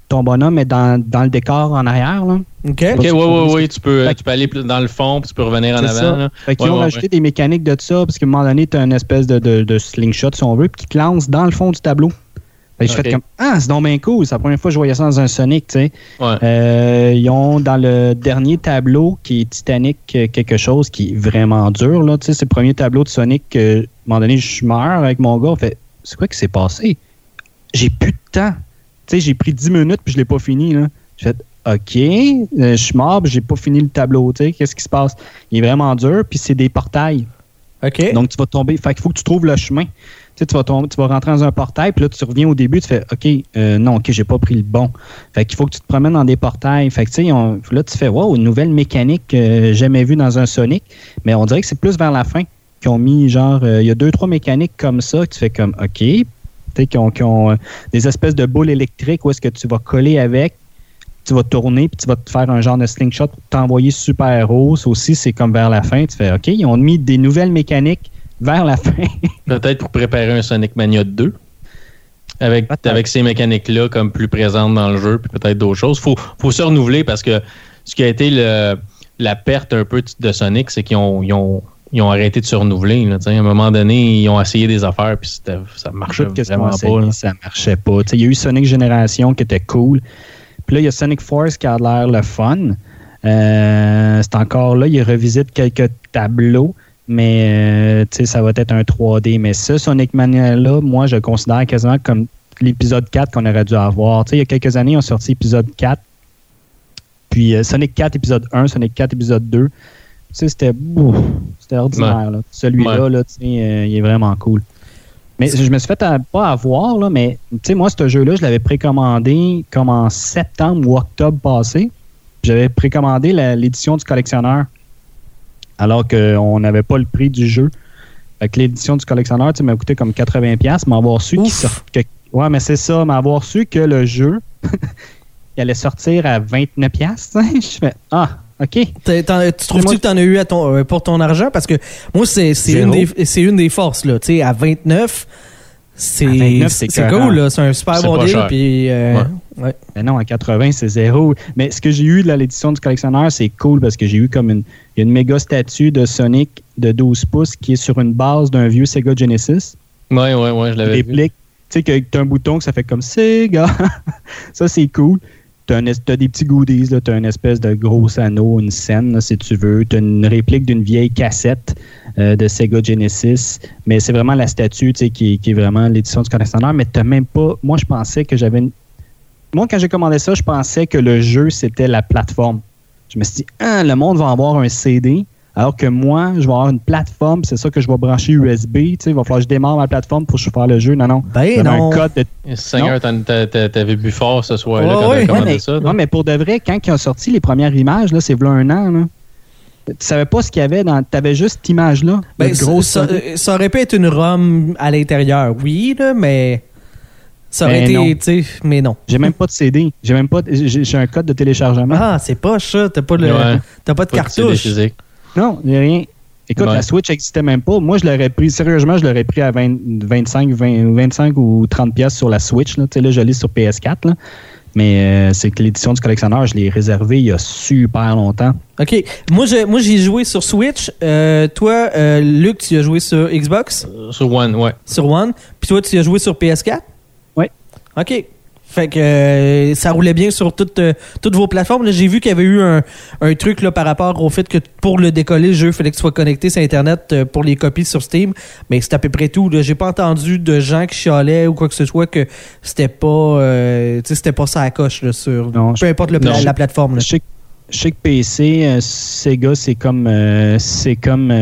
ton bonhomme mais dans, dans le décor en arrière, là. OK. Ok, ouais, ouais, ouais, tu peux, Fait tu peux aller plus dans le fond, puis tu peux revenir en avant. ça. là. Fait qu'ils Ouais, ont ouais, rajouté des mécaniques de ça, parce qu'à un moment donné, tu as une espèce de, de, de slingshot, si on veut, puis qui te lance dans le fond du tableau. Fait que je fais comme Ah, c'est donc bien cool. C'est la première fois que je voyais ça dans un Sonic, tu sais. Ouais. Euh, ils ont dans le dernier tableau qui est Titanic euh, quelque chose qui est vraiment dur. Là. Tu sais, c'est le premier tableau de Sonic que, à un moment donné, je meurs avec mon gars. On fait C'est quoi qui s'est passé? J'ai plus de temps. Tu sais, j'ai pris 10 minutes puis je l'ai pas fini. Là. J'ai fait OK, euh, je suis mort, puis j'ai pas fini le tableau. Tu sais, qu'est-ce qui se passe? Il est vraiment dur, puis c'est des portails. OK. Donc, tu vas tomber. Fait qu'il faut que tu trouves le chemin. Tu vas, tu vas rentrer dans un portail, puis là, tu reviens au début, tu fais OK, euh, non, OK, j'ai pas pris le bon. Fait qu'il faut que tu te promènes dans des portails. Fait que, tu sais, là, tu fais Wow, une nouvelle mécanique que jamais vue dans un Sonic. Mais on dirait que c'est plus vers la fin qu'ils ont mis, genre, euh, il y a deux, trois mécaniques comme ça que tu fais comme OK. Tu sais, qui ont, ont, euh, des espèces de boules électriques où est-ce que tu vas coller avec. Tu vas tourner, puis tu vas te faire un genre de slingshot pour t'envoyer super haut. Ça aussi, c'est comme vers la fin. Tu fais OK, ils ont mis des nouvelles mécaniques vers la fin. Peut-être pour préparer un Sonic Mania 2. Avec, avec ces mécaniques-là comme plus présentes dans le jeu, puis peut-être d'autres choses. faut, faut se renouveler parce que ce qui a été le- la perte un peu de Sonic, c'est qu'ils ont, ils ont, ils ont arrêté de se renouveler. là, à un moment donné, ils ont essayé des affaires, puis ça marchait vraiment pas. là. ça marchait pas. Il y a eu Sonic Génération qui était cool. Puis là, il y a Sonic Force qui a l'air le fun. Euh, c'est encore là, il revisite quelques tableaux, mais euh, ça va être un 3D. Mais ce Sonic Mania-là, moi, je le considère quasiment comme l'épisode 4 qu'on aurait dû avoir. Il y a quelques années, on a sorti épisode 4. Puis euh, Sonic 4 épisode 1, Sonic 4 épisode 2. Tu sais, c'était c'était ordinaire. là. Celui-là, Ouais. euh, il est vraiment cool. Mais je me suis fait à- pas avoir, là, mais moi, ce jeu-là, je l'avais précommandé comme en septembre ou octobre passé. J'avais précommandé l'édition du collectionneur, alors qu'on n'avait pas le prix du jeu. Fait que l'édition du collectionneur, tu sais, m'a coûté comme 80$, m'avoir su qu'il Ouf. sort- que- Ouais, mais c'est ça, m'avoir su que le jeu il allait sortir à 29$. tu sais. Je fais Ah, OK. T'en- tu trouves-tu moi- que t'en as eu à ton, euh, pour ton argent? Parce que moi, c'est une, des- c'est une des forces. Là. Tu sais, à 29, c'est À 29, c'est c'est écœurant. cool. là. C'est un super bon deal. Puis, euh, Ouais. ouais. Mais non, à 80, c'est zéro. Mais ce que j'ai eu de la- l'édition du collectionneur, c'est cool parce que j'ai eu comme une, une méga statue de Sonic de 12 pouces qui est sur une base d'un vieux Sega Genesis. Ouais, ouais, ouais, je l'avais vu. réplique. Tu sais, que tu as un bouton que ça fait comme Sega. ça, c'est cool. Tu as, des petits goodies. Tu as une espèce de gros anneau, une scène, là, si tu veux. Tu as une réplique d'une vieille cassette euh, de Sega Genesis. Mais c'est vraiment la statue tu sais, qui, qui est vraiment l'édition du collectionneur. Mais tu même pas. Moi, je pensais que j'avais une. Moi, quand j'ai commandé ça, je pensais que le jeu, c'était la plateforme. Je me suis dit, ah, le monde va avoir un CD. Alors que moi, je vais avoir une plateforme, c'est ça que je vais brancher USB. Tu sais, il va falloir que je démarre ma plateforme pour que je fasse le jeu. Non, non. Ben non. un code de Seigneur, t'avais bu fort ce soir-là Ouais, quand t'avais commandé mais, ça. non, mais pour de vrai, quand ils ont sorti les premières images, là, c'est v'là un an, là, tu savais pas ce qu'il y avait dans. T'avais juste cette image-là. Ben, le ça, gros ça- Sonic. euh, ça aurait pu être une ROM à l'intérieur, oui, là, mais ça aurait Ben été, tu sais, mais non. J'ai même pas de CD. J'ai même pas. de- J'ai un code de téléchargement. Ah, c'est pas ça, t'as pas, le, Ouais. t'as pas de Pas de CD cartouche. Non, j'ai rien. Écoute, Ouais. la Switch n'existait même pas. Moi, je l'aurais pris, sérieusement, je l'aurais pris à 20 25, 20 25 ou 30 pièces sur la Switch. Là, Tu sais, là je l'ai sur PS4. Là. Mais euh, c'est que l'édition du collectionneur, je l'ai réservée il y a super longtemps. OK. Moi, je, moi, j'ai joué sur Switch. Euh, toi, euh, Luc, tu as joué sur Xbox, Euh, Sur One, ouais. sur One. Puis toi, tu as joué sur PS4. OK. Fait que euh, ça roulait bien sur toutes, euh, toutes vos plateformes. J'ai vu qu'il y avait eu un, un truc là, par rapport au fait que pour le décoller, le jeu, il fallait que tu sois connecté sur Internet euh, pour les copies sur Steam. Mais c'est à peu près tout. J'ai pas entendu de gens qui chialaient ou quoi que ce soit que c'était pas c'était pas ça à coche là, sur Non, peu importe le pla- non. la plateforme. là. Je sais, je sais que PC, Sega, c'est comme, c'est comme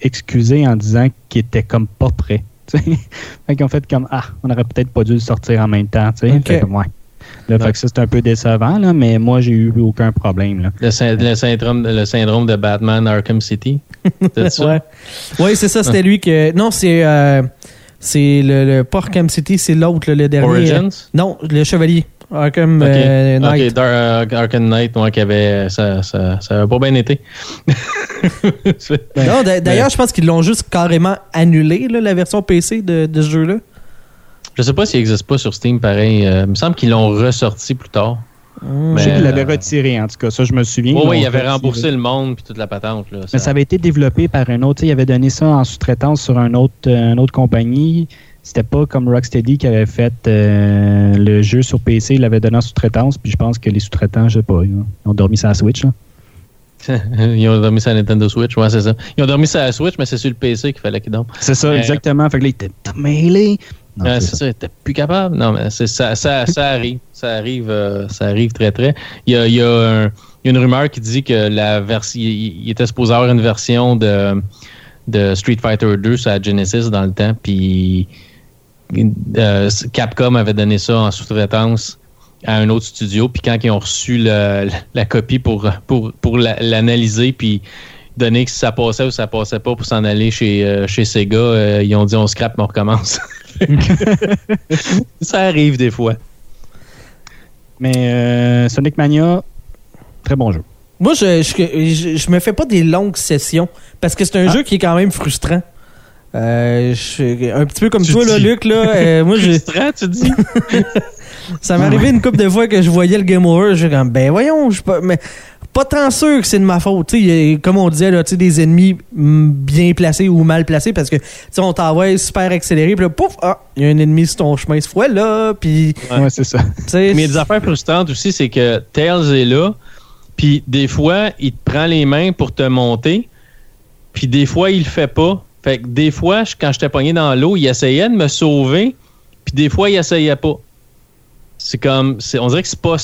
excusé en disant qu'il était comme pas prêt. fait qu'ils ont fait comme Ah, on aurait peut-être pas dû le sortir en même temps. tu sais. Ok. Fait que, ouais. Là, fait que ça, c'est un peu décevant, là, mais moi, j'ai eu aucun problème. Là. Le, syn- le syndrome, le syndrome de Batman Arkham City. C'est ça? Ouais, ouais c'est ça, c'était lui que. Non, c'est. euh, c'est le, le pas Arkham City, c'est l'autre, le dernier. Origins? Non, le chevalier. Arkham Ok. euh, Knight. Dar- euh, Arkham Knight, moi, qui avait. Ça, ça, ça avait pas bien été. Non, d'a- D'ailleurs, je pense qu'ils l'ont juste carrément annulé, là, la version PC de, de ce jeu-là. Je sais pas s'il existe pas sur Steam pareil. Euh, il me semble qu'ils l'ont ressorti plus tard. Je sais Mais, qu'il l'avait euh, retiré, en tout cas. Ça, je me souviens. Oui, Ils oui, l'ont il avait retiré. remboursé le monde puis toute la patente. Là, Mais ça avait été développé par un autre. Il avait donné ça en sous-traitance sur un autre, euh, une autre compagnie. C'était pas comme Rocksteady qui avait fait euh, le jeu sur PC. Il l'avait donné en sous-traitance. Puis je pense que les sous-traitants, je sais pas, ils ont- ils dormi sur la Switch. là. Ils ont dormi sur la Nintendo Switch, ouais, c'est ça. Ils ont dormi sur la Switch, mais c'est sur le PC qu'il fallait qu'ils dorment. C'est ça, Euh, exactement. Fait que là, il était mêlé. Non, Ouais, c'est ça. plus capable. Non, mais c'est ça, ça, ça arrive. Ça arrive, euh, ça arrive très, très. Il y a, il y a un- une rumeur qui dit que la version. Il était supposé avoir une version de, de Street Fighter 2 sur la Genesis dans le temps, puis euh, Capcom avait donné ça en sous-traitance à un autre studio, puis quand ils ont reçu le- la copie pour, pour, pour la- l'analyser, puis donner que si ça passait ou ça passait pas pour s'en aller chez, euh, chez Sega, euh, ils ont dit on scrape, mais on recommence. ça arrive des fois. Mais euh, Sonic Mania, très bon jeu. Moi, je, je, je, je me fais pas des longues sessions parce que c'est un Ah. jeu qui est quand même frustrant. Euh, je- un petit peu comme Tu toi, là, dis. Luc. Là, euh, moi, je, Frustrant, tu dis? ça m'est arrivé une couple de fois que je voyais le game over. Je comme, ben voyons, je suis pas, mais pas tant sûr que c'est de ma faute. Comme on disait, là, tu sais, des ennemis mm, bien placés ou mal placés parce que on t'envoie super accéléré. Puis là, pouf, ah, il y a un ennemi sur ton chemin ce fois là. Puis, Ouais. Ouais, c'est ça. Mais des affaires frustrantes aussi, c'est que Tails est là, puis des fois, il te prend les mains pour te monter, puis des fois, il le fait pas. Fait que des fois, je- quand j'étais pogné dans l'eau, il essayait de me sauver, puis des fois, il essayait pas. C'est comme, on dirait que c'est pas,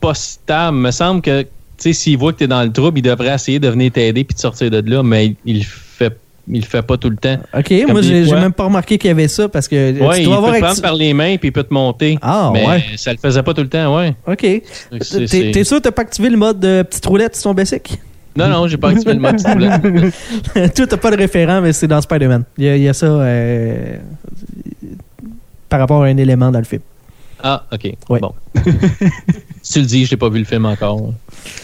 pas stable. Il me semble que, tu sais, s'il voit que t'es dans le trouble, il devrait essayer de venir t'aider puis de sortir de là, mais il, fait, il le fait pas tout le temps. ok, comme moi, j'ai même pas remarqué qu'il y avait ça parce que Ouais, tu il peut te prendre par les mains puis il peut te monter. Ah, mais ouais. ça le faisait pas tout le temps, ouais. Ok. T'es sûr que t'as pas activé le mode euh, petite roulette sur ton basic? Non, non, j'ai pas activé le mode roulette. Toi, t'as pas de référent, mais c'est dans Spider-Man. Il y, a- il y a ça euh, par rapport à un élément dans le film. Ah, ok. Ouais. Bon. si tu le dis, je n'ai pas vu le film encore.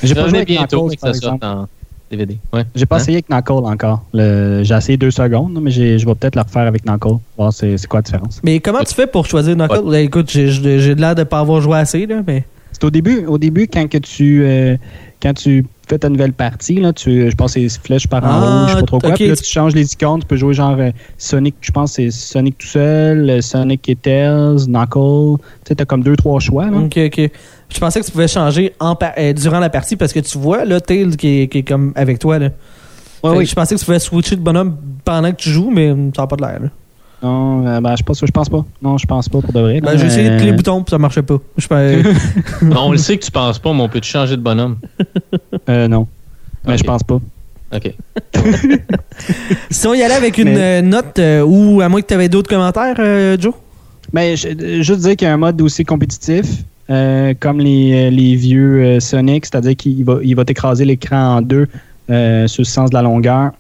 J'ai pas joué avec bientôt Knuckles, que ça sorte en DVD. Ouais. J'ai pas Hein? essayé avec Knuckle encore. Le- J'ai essayé deux secondes, mais j'ai- je vais peut-être le refaire avec Knuckle. Voir c'est quoi la différence. Mais comment tu fais pour choisir Knuckles? Ben, écoute, j'ai j'ai- j'ai l'air de pas avoir joué assez, là, mais... C'est au début, au début quand que tu euh, quand tu fais ta nouvelle partie, là, tu, je pense que c'est flèche par en Ah, haut, je sais pas trop quoi. Puis là, tu changes les icônes, tu peux jouer genre euh, Sonic, je pense que c'est Sonic tout seul, euh, Sonic et Tails, Knuckle. Tu sais, t'as comme deux, trois choix. Là. Ok, ok. Je pensais que tu pouvais changer en euh, durant la partie parce que tu vois, là, Tails qui est, qui est comme avec toi, là. Ouais, oui. Je pensais que tu pouvais switcher de bonhomme pendant que tu joues, mais ça n'a pas de l'air, là. Non, euh, ben, je pense, je pense pas. Non, je pense pas pour de vrai. Ben, j'ai essayé de cliquer Euh, le bouton, puis ça marchait pas. Je peux- on le sait que tu penses pas, mais on peut-tu changer de bonhomme? euh, non. Mais Ok. je pense pas. OK. si on y allait avec une Mais- euh, note, euh, ou à moins que tu avais d'autres commentaires, euh, Joe? Mais je- euh, juste dire qu'il y a un mode aussi compétitif, euh, comme les, euh, les vieux euh, Sonic, c'est-à-dire qu'il va, il va t'écraser l'écran en deux euh, sur le sens de la longueur.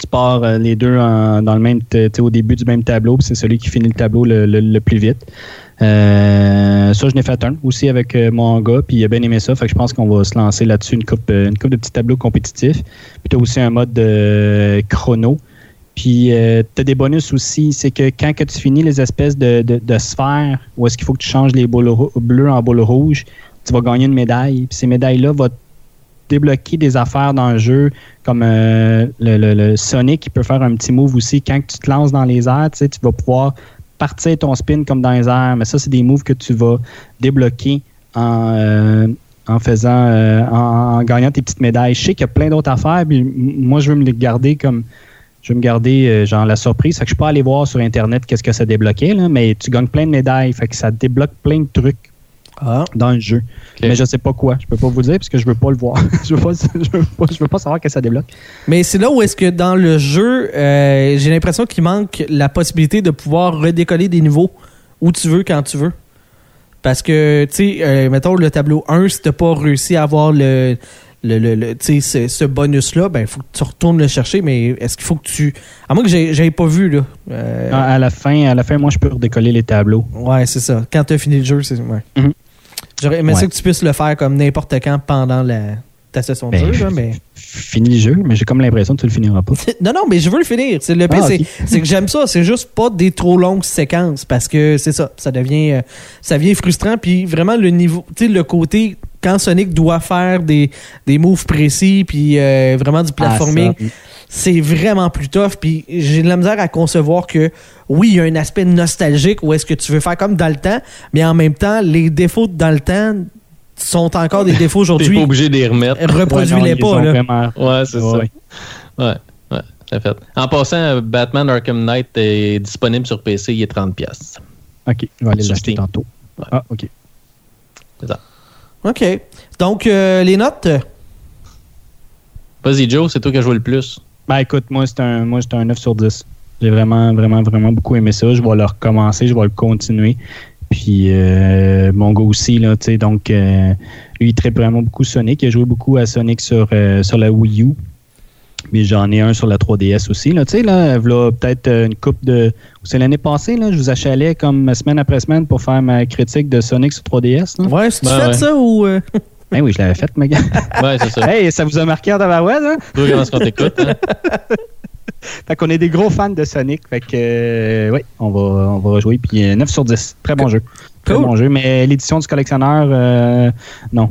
Tu pars euh, les deux dans le même, au début du même tableau, c'est celui qui finit le tableau le, plus vite. Euh, ça, je n'ai fait un aussi avec euh, mon gars, puis il a bien aimé ça. Fait que je pense qu'on va se lancer là-dessus une coupe, euh, une coupe de petits tableaux compétitifs. Puis tu as aussi un mode de chrono. Puis tu as des bonus aussi, c'est que quand que tu finis les espèces de, de, sphères où est-ce qu'il faut que tu changes les boules bleues en boules rouges, tu vas gagner une médaille. Puis ces médailles-là vont débloquer des affaires dans le jeu, comme euh, le, Sonic qui peut faire un petit move aussi. Quand tu te lances dans les airs, tu vas pouvoir partir ton spin comme dans les airs, mais ça, c'est des moves que tu vas débloquer en, euh, faisant, euh, en, gagnant tes petites médailles. Je sais qu'il y a plein d'autres affaires, puis moi, je veux me les garder comme. Je veux me garder genre la surprise. Fait que je peux aller voir sur Internet qu'est-ce que ça débloquait, mais tu gagnes plein de médailles. Fait que ça débloque plein de trucs Ah. dans le jeu. Mais je sais pas quoi. Je peux pas vous le dire parce que je veux pas le voir. je, veux pas, je, veux pas, je veux pas savoir que ça débloque. Mais c'est là où est-ce que dans le jeu, euh, j'ai l'impression qu'il manque la possibilité de pouvoir redécoller des niveaux où tu veux, quand tu veux. Parce que, tu sais, euh, mettons le tableau 1, si t'as pas réussi à avoir le, le, le, tu ce, ce bonus-là, ben, faut que tu retournes le chercher, mais est-ce qu'il faut que tu. À moins que j'avais pas vu, là. Euh, À, à la fin, à la fin, moi, je peux redécoller les tableaux. Ouais, c'est ça. Quand t'as fini le jeu, c'est. Ouais. Mhm. J'aurais aimé ça que tu puisses le faire comme n'importe quand pendant la, ta session de Ben, jeu, là, mais. Fini le jeu, mais j'ai comme l'impression que tu le finiras pas. Non, non, mais je veux le finir. C'est le pire, Ah, c'est que j'aime ça. C'est juste pas des trop longues séquences parce que c'est ça. Ça devient, euh, ça devient frustrant. Puis vraiment, le niveau, tu sais, le côté quand Sonic doit faire des, des moves précis, puis euh, vraiment du platforming, Ah, ça. c'est vraiment plus tough. Puis j'ai de la misère à concevoir que, oui, il y a un aspect nostalgique où est-ce que tu veux faire comme dans le temps, mais en même temps, les défauts de dans le temps sont encore des défauts T'es pas aujourd'hui. obligé de les remettre. Reproduis-les Ouais, pas, là. vraiment- Ouais, c'est Ouais. ça. Ouais, ouais, c'est fait. En passant, Batman Arkham Knight est disponible sur PC, il est 30$. piastres. Ok, je vais aller l'acheter tantôt. Ouais. Ah, ok. OK. Donc, euh, les notes? Vas-y, Joe, c'est toi qui as joué le plus. Ben écoute, moi c'est un moi un 9 sur 10. J'ai vraiment, vraiment, vraiment beaucoup aimé ça. Je vais le recommencer, je vais le continuer. Puis euh, mon gars aussi, là, tu sais, donc euh, lui, il traite vraiment beaucoup Sonic. Il a joué beaucoup à Sonic sur, euh, sur la Wii U. Mais j'en ai un sur la 3DS aussi. Là, tu sais, là, peut-être euh, une coupe de. C'est l'année passée, là, je vous achalais comme semaine après semaine pour faire ma critique de Sonic sur 3DS. Là. Ouais, si tu Ben fais ouais. ça ou. euh, Ben oui, je l'avais fait, ma gars. Ouais, c'est ça. hey, ça vous a marqué en tabarouette, hein? Toi, comment est-ce qu'on t'écoute? Hein? Fait qu'on est des gros fans de Sonic. Fait que, euh, oui, on va, on va rejouer. Puis euh, 9 sur 10. Très bon jeu. Très Cool. bon jeu. Mais l'édition du collectionneur, euh, non.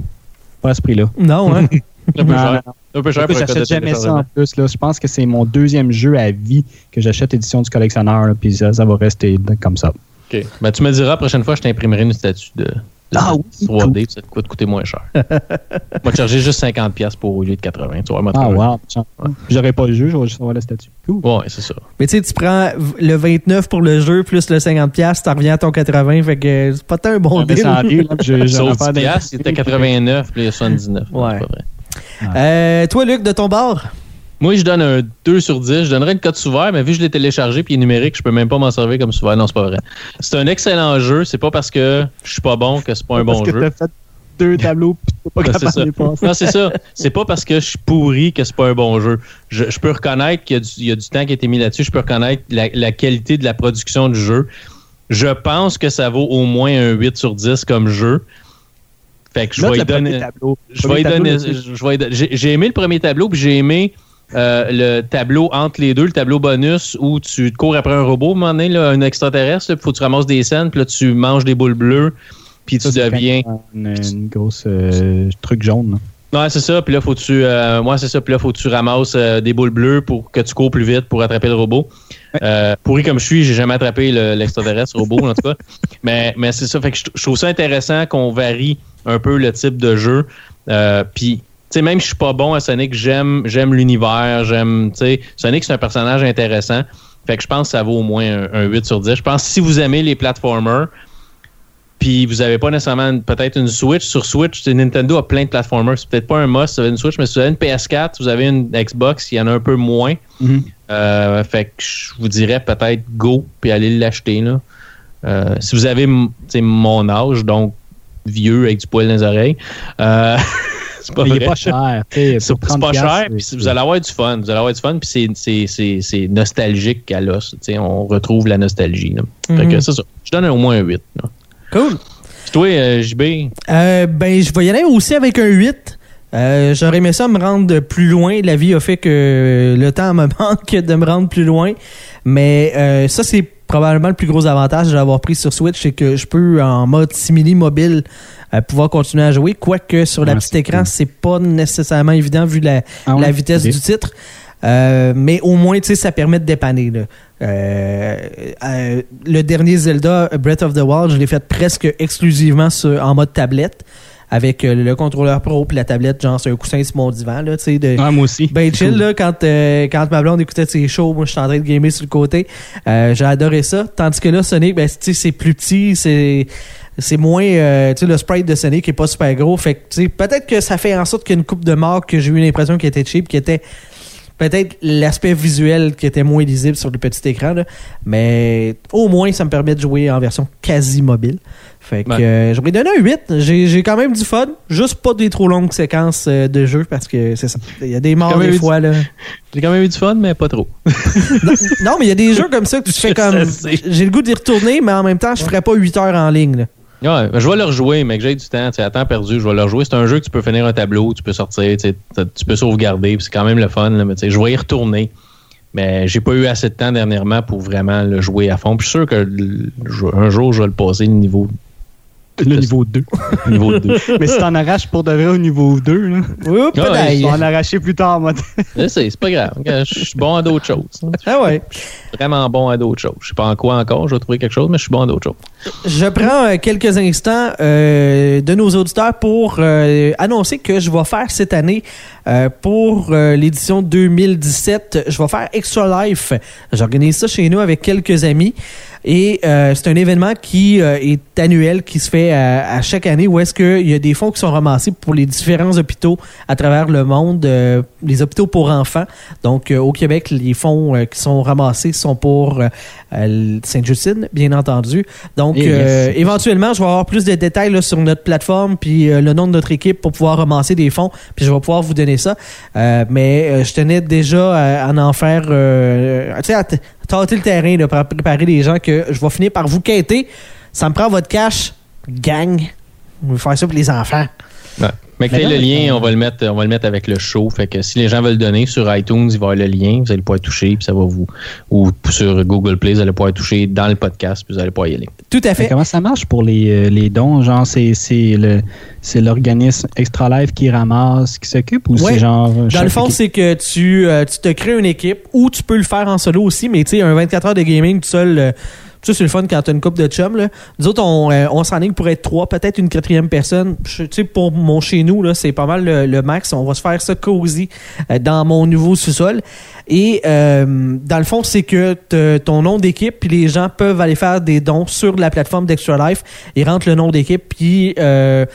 Pas à ce prix-là. Non, hein? Non, non. Un peu cher pour un code de J'achète jamais ça en plus. Là. Je pense que c'est mon deuxième jeu à vie que j'achète édition du collectionneur. là, puis ça, ça va rester comme ça. OK. Ben, tu me diras, la prochaine fois, je t'imprimerai une statue de, de Ah oui, 3D, cool. puis ça te coûte coûter moins cher. Moi, te charger juste 50$ piastres pour au lieu de 80$. Tu vois, moi, Ah, wow. J'aurais pas le jeu, j'aurais juste avoir la statue. Cool. Ouais, c'est ça. Mais tu sais, tu prends le 29 pour le jeu plus le 50$, t'en reviens à ton 80$, fait que c'est pas tant un bon deal. Sauf affaire 10$, d'un- piastres, il était 89, puis il y a 79. Ouais. Euh, toi, Luc, de ton bord? Moi, je donne un 2 sur 10. Je donnerais une cote sous-vert, mais vu que je l'ai téléchargé puis il est numérique, je peux même pas m'en servir comme sous-vert. Non, c'est pas vrai. C'est un excellent jeu. C'est pas parce que je suis pas bon que c'est pas un bon Parce que jeu. t'as fait deux tableaux, puis pas capable ça. de. Non, c'est ça. C'est pas parce que je suis pourri que c'est pas un bon jeu. Je, je peux reconnaître qu'il y a, du, il y a du temps qui a été mis là-dessus. Je peux reconnaître la, la qualité de la production du jeu. Je pense que ça vaut au moins un 8 sur 10 comme jeu. Fait que je vais le donner. tableau. Je vais donner. J'ai aimé le premier tableau, puis j'ai aimé euh, le tableau entre les deux, le tableau bonus où tu cours après un robot, à un moment donné, là, un extraterrestre, il faut que tu ramasses des scènes, puis là, tu manges des boules bleues, puis tu deviens. Une, une grosse euh, truc jaune. là. Ouais, c'est ça. Puis là, faut que tu. Euh, moi, c'est ça. Puis là, faut que tu ramasses euh, des boules bleues pour que tu cours plus vite pour attraper le robot. Euh, pourri comme je suis, j'ai jamais attrapé le- l'extraterrestre robot, en tout cas. Mais, mais c'est ça. Fait que je, je trouve ça intéressant qu'on varie un peu le type de jeu. Euh, Puis, tu sais, même si je suis pas bon à Sonic, j'aime j'aime l'univers. J'aime. Tu sais, Sonic, c'est un personnage intéressant. Fait que je pense que ça vaut au moins un, un 8 sur 10. Je pense que si vous aimez les platformers, puis vous avez pas nécessairement peut-être une Switch. Sur Switch, Nintendo a plein de platformers. C'est peut-être pas un must, si vous avez une Switch, mais si vous avez une PS4, vous avez une Xbox, il y en a un peu moins. Mhm. Euh, fait que je vous dirais peut-être go puis allez l'acheter. là. Euh, si vous avez m- tu sais, mon âge, donc vieux avec du poil dans les oreilles, euh, c'est pas Mais il vrai. est pas cher. C'est pour c'est 30 pas cher, puis vous allez avoir du fun. Vous allez avoir du fun, puis c'est- c'est- c'est c'est nostalgique à l'os. tu sais, On retrouve la nostalgie. là. Fait que Mhm. c'est ça. Je donne au moins un 8. là. Cool. Puis toi, euh, JB, Euh, ben, je vais y aller aussi avec un 8. Euh, J'aurais aimé ça me rendre plus loin. La vie a fait que le temps me manque de me rendre plus loin. Mais euh, ça, c'est probablement le plus gros avantage de l'avoir pris sur Switch, c'est que je peux, en mode simili mobile, euh, pouvoir continuer à jouer. Quoique sur la Ouais, petite écran, c'est pas nécessairement évident vu la, Ah ouais? la vitesse du titre. Euh, mais au moins, tu sais, ça permet de dépanner. là. Euh, euh, le dernier Zelda, Breath of the Wild, je l'ai fait presque exclusivement sur- en mode tablette, avec euh, le contrôleur pro puis la tablette, genre c'est un coussin sur mon divan, là, tu sais, de, Ouais, moi aussi. ben chill, là, quand, euh, quand ma blonde écoutait ses shows, moi, je suis en train de gamer sur le côté. Euh, j'ai adoré ça. Tandis que là, Sonic, ben, tu sais, c'est plus petit, c'est, c'est moins, euh, tu sais, le sprite de Sonic est pas super gros. Fait que, tu sais, peut-être que ça fait en sorte qu'il y a une coupe de marques que j'ai eu l'impression qui était cheap, qui était peut-être l'aspect visuel qui était moins lisible sur le petit écran, là. Mais au moins, ça me permet de jouer en version quasi mobile. Fait que Ouais. euh, j'aurais donné un 8. J'ai, quand même du fun. Juste pas des trop longues séquences euh, de jeu parce que c'est ça. Il y a des morts des du- fois, là. J'ai quand même eu du fun, mais pas trop. non, non, mais il y a des jeux comme ça que tu Je fais comme. J'ai le goût d'y retourner, mais en même temps, je ferais pas 8 heures en ligne. là. Ouais, ben, je vais le rejouer, mais que j'ai du temps, tu à temps perdu, je vais le rejouer. C'est un jeu que tu peux finir un tableau, tu peux sortir, tu peux sauvegarder, c'est quand même le fun, là, mais je vais y retourner. Mais j'ai pas eu assez de temps dernièrement pour vraiment le jouer à fond. Puis je suis sûr que un jour, je vais le passer le niveau, Le niveau 2. le niveau 2. Mais si t'en arraches pour de vrai au niveau 2, là, Oups, Ouais, pédaille. tu vas en arracher plus tard, moi. Je sais, c'est pas grave. Je suis bon à d'autres choses. Ah ouais. Je suis vraiment bon à d'autres choses. Je sais pas en quoi encore, je vais trouver quelque chose, mais je suis bon à d'autres choses. Je prends euh, quelques instants euh, de nos auditeurs pour euh, annoncer que je vais faire cette année euh, pour euh, l'édition 2017, je vais faire Extra Life. J'organise ça chez nous avec quelques amis. Et euh, c'est un événement qui euh, est annuel, qui se fait à, à chaque année, où est-ce qu'il y a des fonds qui sont ramassés pour les différents hôpitaux à travers le monde, euh, les hôpitaux pour enfants. Donc, au Québec, les fonds qui sont ramassés sont pour Sainte-Justine, bien entendu. Donc, Eh, yes. éventuellement, je vais avoir plus de détails là, sur notre plateforme, puis le nom de notre équipe pour pouvoir ramasser des fonds, puis je vais pouvoir vous donner ça. Mais je tenais déjà à, à en faire, tu sais, tâter le terrain, pour préparer les gens que je vais finir par vous quêter. Ça me prend votre cash, gang. On va faire ça pour les enfants. Mais le lien, on va le mettre, on va le mettre avec le show. Fait que si les gens veulent donner sur iTunes, il va y avoir le lien, vous allez pouvoir toucher, puis ça va vous. Ou sur Google Play, vous allez pouvoir toucher dans le podcast, puis vous allez pouvoir y aller. Tout à Mais fait. comment ça marche pour les, euh, les dons? Genre, c'est c'est le c'est l'organisme Extra Life qui ramasse, qui s'occupe ou Ouais. c'est genre. Dans le fond, c'est que tu, euh, tu te crées une équipe ou tu peux le faire en solo aussi, mais tu sais, un 24 heures de gaming tout seul, euh, ça c'est le fun quand t'as une coupe de chum. Là. Nous autres, on, euh, on pour être trois, peut-être une quatrième personne. Tu sais, pour mon chez nous, là, c'est pas mal le, le max. On va se faire ça cosy euh, dans mon nouveau sous-sol. Et euh, dans le fond, c'est que ton nom d'équipe, puis les gens peuvent aller faire des dons sur la plateforme d'Extra Life. Ils rentrent le nom d'équipe, puis euh,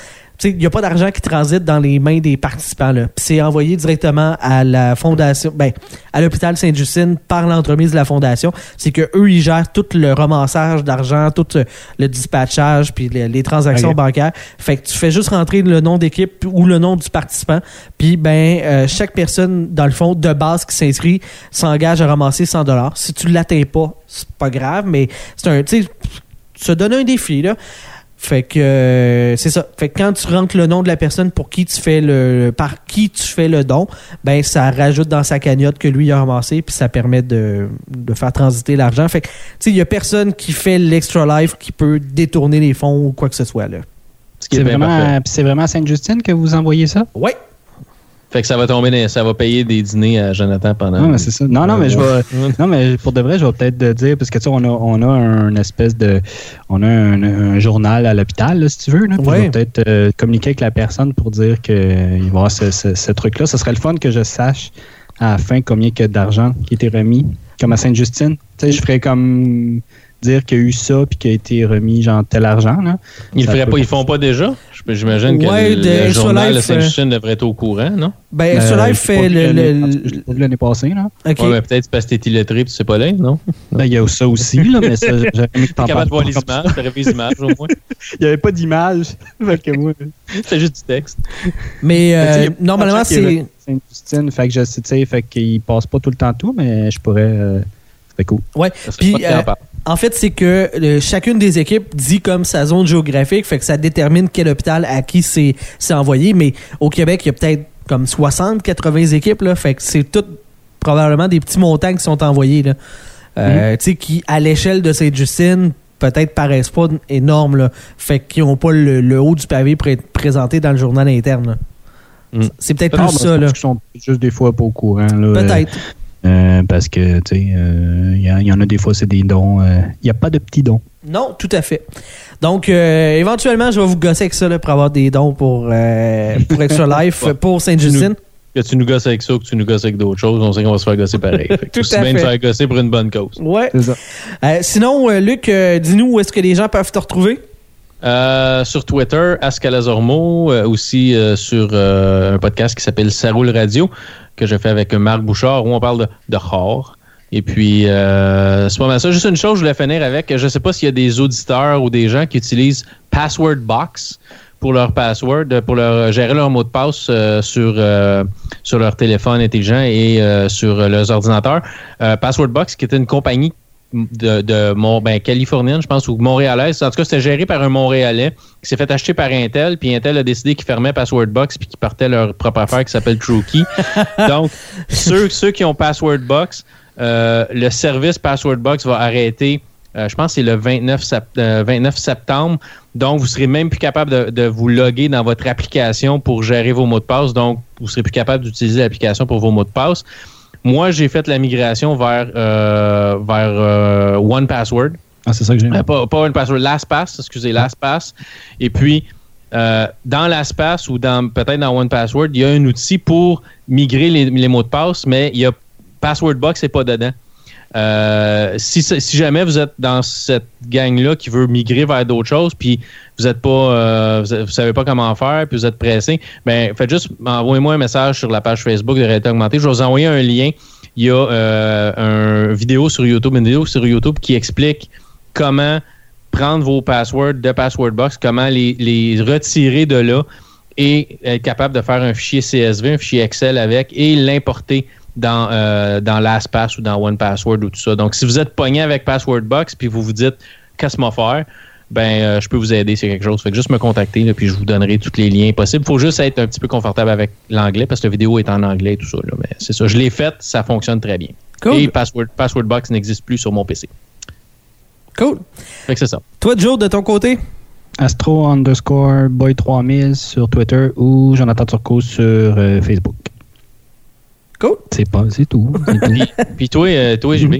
il n'y a pas d'argent qui transite dans les mains des participants. là. C'est envoyé directement à la fondation, ben, à l'hôpital Sainte-Justine par l'entremise de la fondation. C'est que eux, ils gèrent tout le ramassage d'argent, tout euh, le dispatchage, puis les, les transactions bancaires. Fait que tu fais juste rentrer le nom d'équipe ou le nom du participant. Puis ben, euh, chaque personne, dans le fond, de base qui s'inscrit, s'engage à ramasser 100 dollars. Si tu l'atteins pas, c'est pas grave, mais c'est un, tu sais, se donner un défi là. Fait que euh, c'est ça. Fait que quand tu rentres le nom de la personne pour qui tu fais le par qui tu fais le don, ben ça rajoute dans sa cagnotte que lui il a ramassé puis ça permet de, de faire transiter l'argent. Fait que tu sais il y a personne qui fait l'extra life qui peut détourner les fonds ou quoi que ce soit là. C'est vraiment, c'est vraiment à Sainte-Justine que vous envoyez ça? Ouais. Fait que ça va tomber, dans- ça va payer des dîners à Jonathan pendant. Non, mais c'est ça. Non, non, mais je vais. Non, mais pour de vrai, je vais peut-être dire, parce que tu sais, on a, on a un espèce de. On a un, un journal à l'hôpital, là, si tu veux. Là, Ouais. Je vais peut-être euh, communiquer avec la personne pour dire qu'il va y avoir ce, ce- ce truc-là. Ce serait le fun que je sache à la fin combien que d'argent qui a été remis, comme à Sainte-Justine. Tu sais, je ferais comme dire qu'il y a eu ça puis qu'il a été remis genre tel argent. Là. Ils peut- pas, ils font pas déjà? Je- J'imagine que Ouais, le, de le journal Saint-Justine devrait être au courant, non? Ben Euh, fait l'année- passée. Là. OK. Ouais, mais peut-être c'est parce que t'es illettré et tu sais pas lire, non? Ben, il y a ça aussi, là, mais ça, j'aurais aimé que t'en de voir parles les pas comme ça. images, t'aurais vu les images au moins. Il n'y avait pas d'image. C'est juste du texte. Mais euh, il y a pas normalement c'est Sainte-Justine, fait que je sais, tu sais, fait qu'il passe pas tout le temps tout, mais je pourrais. Euh, ça fait cool. ouais. Puis en fait, c'est que euh, chacune des équipes dit comme sa zone géographique, fait que ça détermine quel hôpital à qui c'est envoyé. Mais au Québec, il y a peut-être comme 60, 80 équipes, là, fait que c'est toutes probablement des petits montants qui sont envoyés, là. Euh, Tu sais, qui, à l'échelle de Sainte-Justine, peut-être paraissent pas énormes, là. Fait qu'ils n'ont pas le, le haut du pavé pour être présentés dans le journal interne. Mm. C'est peut-être plus ben, ça, là. sont juste des fois pas au courant. Peut-être. Euh, parce que, tu sais, il y, a- y en a des fois, c'est des dons. Il n'y a pas de petits dons. Non, tout à fait. Donc, euh, éventuellement, je vais vous gosser avec ça là, pour avoir des dons pour, euh, pour Extra Life, Ouais. pour Sainte-Justine. Que tu nous gosses avec ça ou que tu nous gosses avec d'autres choses, on sait qu'on va se faire gosser pareil. Fait Tout aussi à bien de fait. faire gosser pour une bonne cause. Ouais. C'est ça. Euh, sinon, euh, Luc, euh, dis-nous où est-ce que les gens peuvent te retrouver? Euh, sur Twitter, Ascalazormo, euh, aussi euh, sur euh, un podcast qui s'appelle Ça roule radio, que je fais avec Marc Bouchard, où on parle de, de. Et puis, c'est pas mal. Juste une chose, je voulais finir avec, je sais pas s'il y a des auditeurs ou des gens qui utilisent Password Box pour leur password, pour leur, gérer leur mot de passe sur, leur téléphone intelligent et sur leurs ordinateurs. Password Box, qui était une compagnie de, de Mont- ben, californienne, je pense, ou montréalaise. En tout cas, c'était géré par un Montréalais qui s'est fait acheter par Intel, puis Intel a décidé qu'ils fermaient Password Box puis qu'ils partaient leur propre affaire qui s'appelle TrueKey. Donc, ceux, ceux qui ont Password Box, euh, le service Password Box va arrêter, euh, je pense que c'est le 29, sept- euh, 29 septembre. Donc, vous serez même plus capable de, de vous loguer dans votre application pour gérer vos mots de passe. Donc, vous serez plus capable d'utiliser l'application pour vos mots de passe. Moi, j'ai fait la migration vers, euh, vers euh, One Password. Ah, c'est ça que j'ai. Euh, pas, pas One Password, LastPass, excusez, LastPass. Et puis, euh, dans LastPass ou dans peut-être dans One Password, il y a un outil pour migrer les, les mots de passe, mais il y a Password Box n'est pas dedans. Euh, si, jamais vous êtes dans cette gang-là qui veut migrer vers d'autres choses, puis vous êtes pas, euh, vous, savez pas comment faire, puis vous êtes pressé, ben faites juste envoyez-moi un message sur la page Facebook de Réalité Augmentée. Je vais vous envoyer un lien. Il y a euh, un vidéo sur YouTube, une vidéo sur YouTube qui explique comment prendre vos passwords de Password Box, comment les retirer de là et être capable de faire un fichier CSV, un fichier Excel avec et l'importer dans, euh, dans LastPass ou dans OnePassword ou tout ça. Donc, si vous êtes pogné avec Password Box puis vous vous dites qu'est-ce que faire, ben euh, je peux vous aider c'est quelque chose. Fait que juste me contacter là, puis je vous donnerai tous les liens possibles. Il faut juste être un petit peu confortable avec l'anglais parce que la vidéo est en anglais et tout ça. là. Mais c'est ça, je l'ai faite, ça fonctionne très bien. Cool. Et Password, Password Box n'existe plus sur mon PC. Cool. Fait que c'est ça. Toi, Joe, de ton côté? Astro underscore boy 3000 sur Twitter ou Jonathan Turcot sur euh, Facebook. Cool. C'est pas, c'est tout. Puis, puis toi, euh, toi, JB.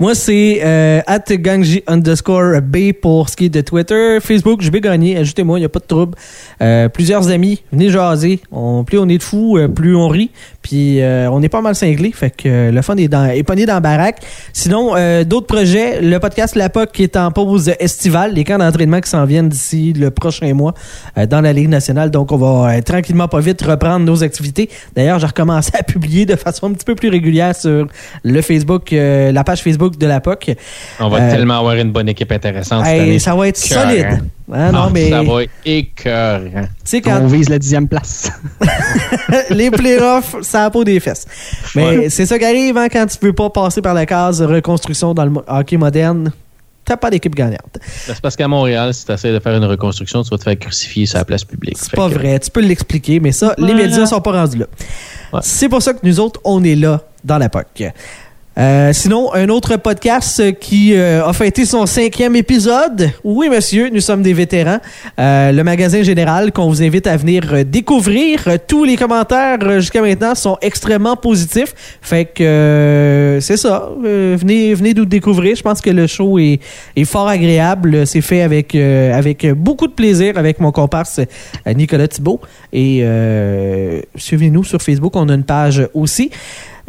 Moi, c'est euh, at gangji underscore B pour ce qui est de Twitter. Facebook, je vais gagner. Ajoutez-moi, il n'y a pas de trouble. Euh, plusieurs amis, venez jaser. On, plus on est de fous, euh, plus on rit. Puis euh, on est pas mal cinglé. Fait que le fun est, dans, est pogné dans la baraque. Sinon, euh, d'autres projets. Le podcast La POC qui est en pause estivale. Les camps d'entraînement qui s'en viennent d'ici le prochain mois euh, dans la Ligue nationale. Donc, on va euh, tranquillement, pas vite, reprendre nos activités. D'ailleurs, j'ai recommencé à publier de façon un petit peu plus régulière sur le Facebook, euh, la page Facebook de la POC. On va Euh, tellement avoir une bonne équipe intéressante cette année. ça va être Écœurant. solide. Ah, non, Ah, mais Ça va être écœurant. tu sais, On quand vise la dixième place. les playoffs, ça a peau des fesses. Mais c'est ça qui arrive hein, quand tu peux pas passer par la case reconstruction dans le hockey moderne. T'as pas d'équipe gagnante. Ben, C'est parce qu'à Montréal, si tu essaies de faire une reconstruction, tu vas te faire crucifier sur la place publique. C'est pas que- vrai. Tu peux l'expliquer, mais ça, les médias sont pas rendus là. Ouais. C'est pour ça que nous autres, on est là dans la POC. Euh, sinon, un autre podcast qui euh, a fêté son cinquième épisode. Oui, monsieur, nous sommes des vétérans. Euh, le magasin général qu'on vous invite à venir euh, découvrir. Tous les commentaires euh, jusqu'à maintenant sont extrêmement positifs. Fait que c'est ça. Venez, venez nous découvrir. Je pense que le show est, est fort agréable. C'est fait avec, avec beaucoup de plaisir avec mon comparse Nicolas Thibault. Et suivez-nous sur Facebook. On a une page aussi.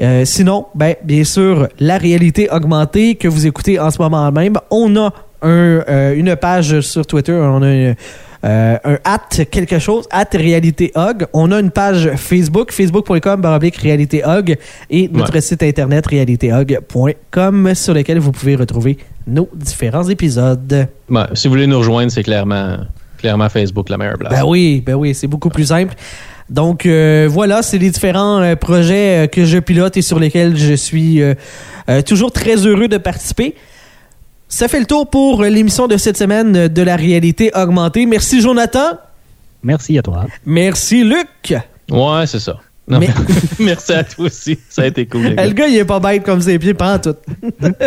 Euh, sinon, ben, bien sûr, la réalité augmentée que vous écoutez en ce moment même. On a un, euh, une page sur Twitter. On a une- euh, un at quelque chose, at réalité hog. On a une page Facebook, facebook.com baroblique réalité hog et notre Ouais. site internet réalitéhog.com sur lequel vous pouvez retrouver nos différents épisodes. Ouais, si vous voulez nous rejoindre, c'est clairement, clairement Facebook la meilleure place. Ben oui, ben oui, c'est beaucoup plus simple. Donc euh, voilà, c'est les différents euh, projets euh, que je pilote et sur lesquels je suis euh, euh, toujours très heureux de participer. Ça fait le tour pour l'émission de cette semaine de la réalité augmentée. Merci Jonathan. Merci à toi. Merci Luc. Ouais, c'est ça. Non, Mais- Merci à toi aussi. Ça a été cool. gars. Le gars, il est pas bête comme ses pieds, pas en tout.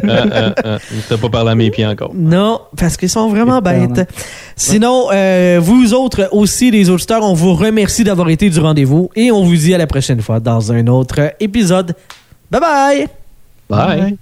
Ah, ah. T'as pas parlé à mes pieds encore. Non, parce qu'ils sont vraiment bêtes. Sinon, euh, vous autres aussi, les auditeurs, on vous remercie d'avoir été du rendez-vous et on vous dit à la prochaine fois dans un autre épisode. Bye bye! Bye.